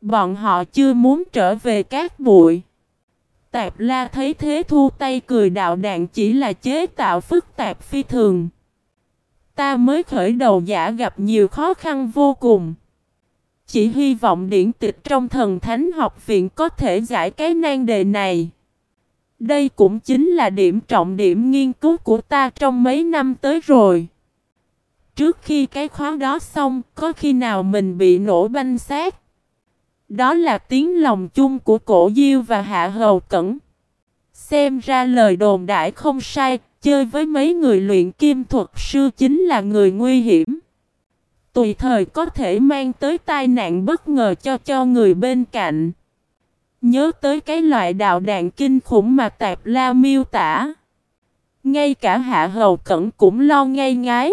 Bọn họ chưa muốn trở về các bụi. Tạp la thấy thế thu tay cười đạo đạn chỉ là chế tạo phức tạp phi thường. Ta mới khởi đầu giả gặp nhiều khó khăn vô cùng. Chỉ hy vọng điển tịch trong thần thánh học viện có thể giải cái nan đề này. Đây cũng chính là điểm trọng điểm nghiên cứu của ta trong mấy năm tới rồi. Trước khi cái khóa đó xong, có khi nào mình bị nổ banh xác? Đó là tiếng lòng chung của cổ diêu và hạ hầu cẩn. Xem ra lời đồn đại không sai, chơi với mấy người luyện kim thuật sư chính là người nguy hiểm. Tùy thời có thể mang tới tai nạn bất ngờ cho cho người bên cạnh. Nhớ tới cái loại đạo đạn kinh khủng mà tạp la miêu tả. Ngay cả hạ hầu cẩn cũng lo ngay ngái.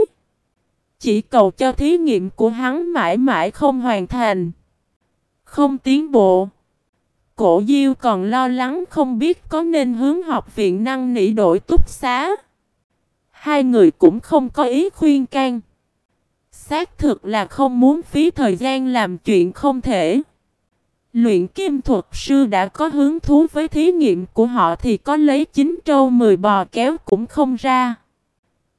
Chỉ cầu cho thí nghiệm của hắn mãi mãi không hoàn thành. Không tiến bộ. Cổ Diêu còn lo lắng không biết có nên hướng học viện năng nỉ đổi túc xá. Hai người cũng không có ý khuyên can. Xác thực là không muốn phí thời gian làm chuyện không thể. Luyện kim thuật sư đã có hứng thú với thí nghiệm của họ thì có lấy chín trâu mười bò kéo cũng không ra.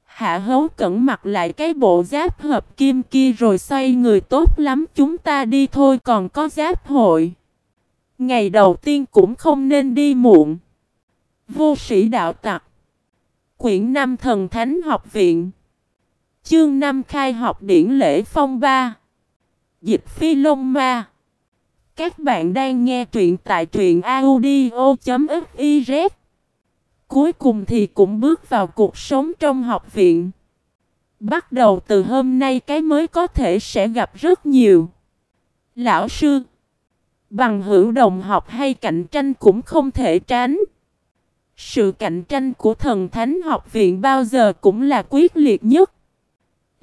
Hạ hấu cẩn mặc lại cái bộ giáp hợp kim kia rồi xoay người tốt lắm, chúng ta đi thôi, còn có giáp hội. Ngày đầu tiên cũng không nên đi muộn. Vô sĩ đạo tặc. Quyển 5 Thần Thánh Học Viện. Chương 5 Khai học điển lễ phong ba. Dịch phi lông ma. Các bạn đang nghe truyện tại truyện audio.fiz. Cuối cùng thì cũng bước vào cuộc sống trong học viện. Bắt đầu từ hôm nay cái mới có thể sẽ gặp rất nhiều. Lão sư, bằng hữu đồng học hay cạnh tranh cũng không thể tránh. Sự cạnh tranh của thần thánh học viện bao giờ cũng là quyết liệt nhất.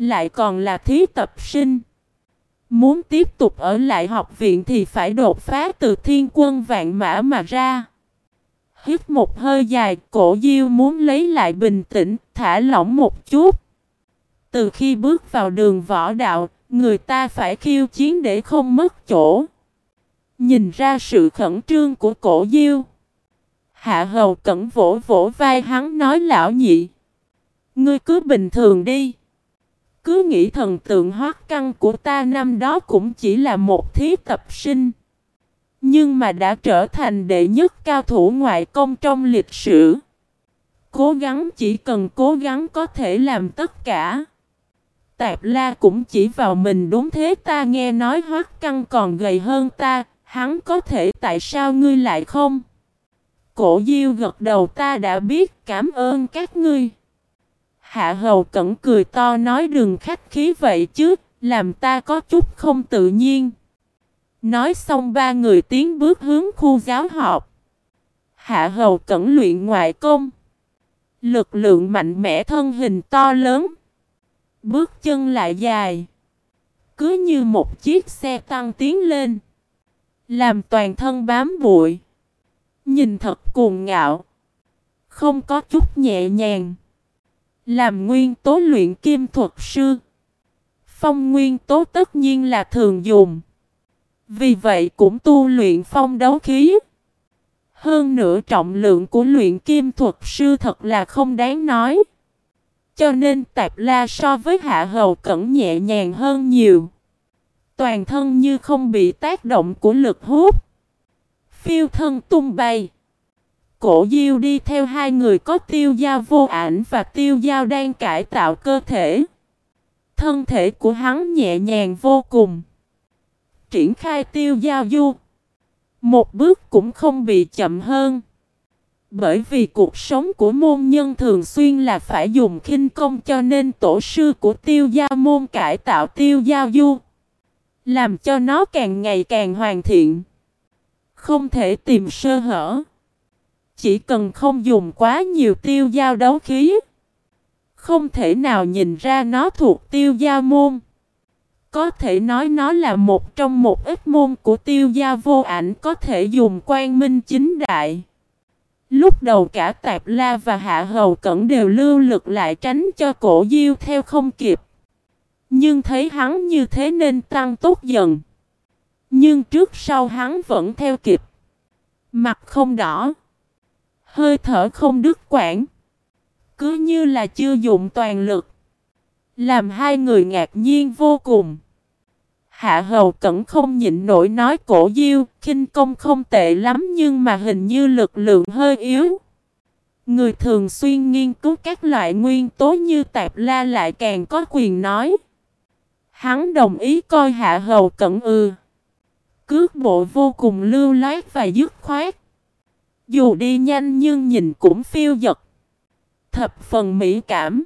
Lại còn là thí tập sinh. Muốn tiếp tục ở lại học viện thì phải đột phá từ thiên quân vạn mã mà ra. Hít một hơi dài, cổ diêu muốn lấy lại bình tĩnh, thả lỏng một chút. Từ khi bước vào đường võ đạo, người ta phải khiêu chiến để không mất chỗ. Nhìn ra sự khẩn trương của cổ diêu. Hạ hầu cẩn vỗ vỗ vai hắn nói lão nhị. Ngươi cứ bình thường đi. Cứ nghĩ thần tượng hoác căn của ta năm đó cũng chỉ là một thí tập sinh. Nhưng mà đã trở thành đệ nhất cao thủ ngoại công trong lịch sử. Cố gắng chỉ cần cố gắng có thể làm tất cả. Tạp la cũng chỉ vào mình đúng thế ta nghe nói hoác căn còn gầy hơn ta, hắn có thể tại sao ngươi lại không? Cổ diêu gật đầu ta đã biết cảm ơn các ngươi. Hạ hầu cẩn cười to nói đừng khách khí vậy chứ, làm ta có chút không tự nhiên. Nói xong ba người tiến bước hướng khu giáo họp. Hạ hầu cẩn luyện ngoại công. Lực lượng mạnh mẽ thân hình to lớn. Bước chân lại dài. Cứ như một chiếc xe tăng tiến lên. Làm toàn thân bám bụi. Nhìn thật cuồng ngạo. Không có chút nhẹ nhàng. Làm nguyên tố luyện kim thuật sư. Phong nguyên tố tất nhiên là thường dùng. Vì vậy cũng tu luyện phong đấu khí. Hơn nữa trọng lượng của luyện kim thuật sư thật là không đáng nói. Cho nên tạp la so với hạ hầu cẩn nhẹ nhàng hơn nhiều. Toàn thân như không bị tác động của lực hút. Phiêu thân tung bay. Cổ diêu đi theo hai người có tiêu giao vô ảnh và tiêu giao đang cải tạo cơ thể. Thân thể của hắn nhẹ nhàng vô cùng. Triển khai tiêu giao du. Một bước cũng không bị chậm hơn. Bởi vì cuộc sống của môn nhân thường xuyên là phải dùng khinh công cho nên tổ sư của tiêu giao môn cải tạo tiêu giao du. Làm cho nó càng ngày càng hoàn thiện. Không thể tìm sơ hở. Chỉ cần không dùng quá nhiều tiêu giao đấu khí. Không thể nào nhìn ra nó thuộc tiêu giao môn. Có thể nói nó là một trong một ít môn của tiêu gia vô ảnh có thể dùng quan minh chính đại. Lúc đầu cả Tạp La và Hạ Hầu Cẩn đều lưu lực lại tránh cho cổ diêu theo không kịp. Nhưng thấy hắn như thế nên tăng tốt dần. Nhưng trước sau hắn vẫn theo kịp. Mặt không đỏ. Hơi thở không đứt quãng. Cứ như là chưa dùng toàn lực. Làm hai người ngạc nhiên vô cùng. Hạ hầu cẩn không nhịn nổi nói cổ diêu, khinh công không tệ lắm nhưng mà hình như lực lượng hơi yếu. Người thường xuyên nghiên cứu các loại nguyên tố như tạp la lại càng có quyền nói. Hắn đồng ý coi hạ hầu cẩn ư. Cước bộ vô cùng lưu loát và dứt khoát. Dù đi nhanh nhưng nhìn cũng phiêu giật. Thập phần mỹ cảm.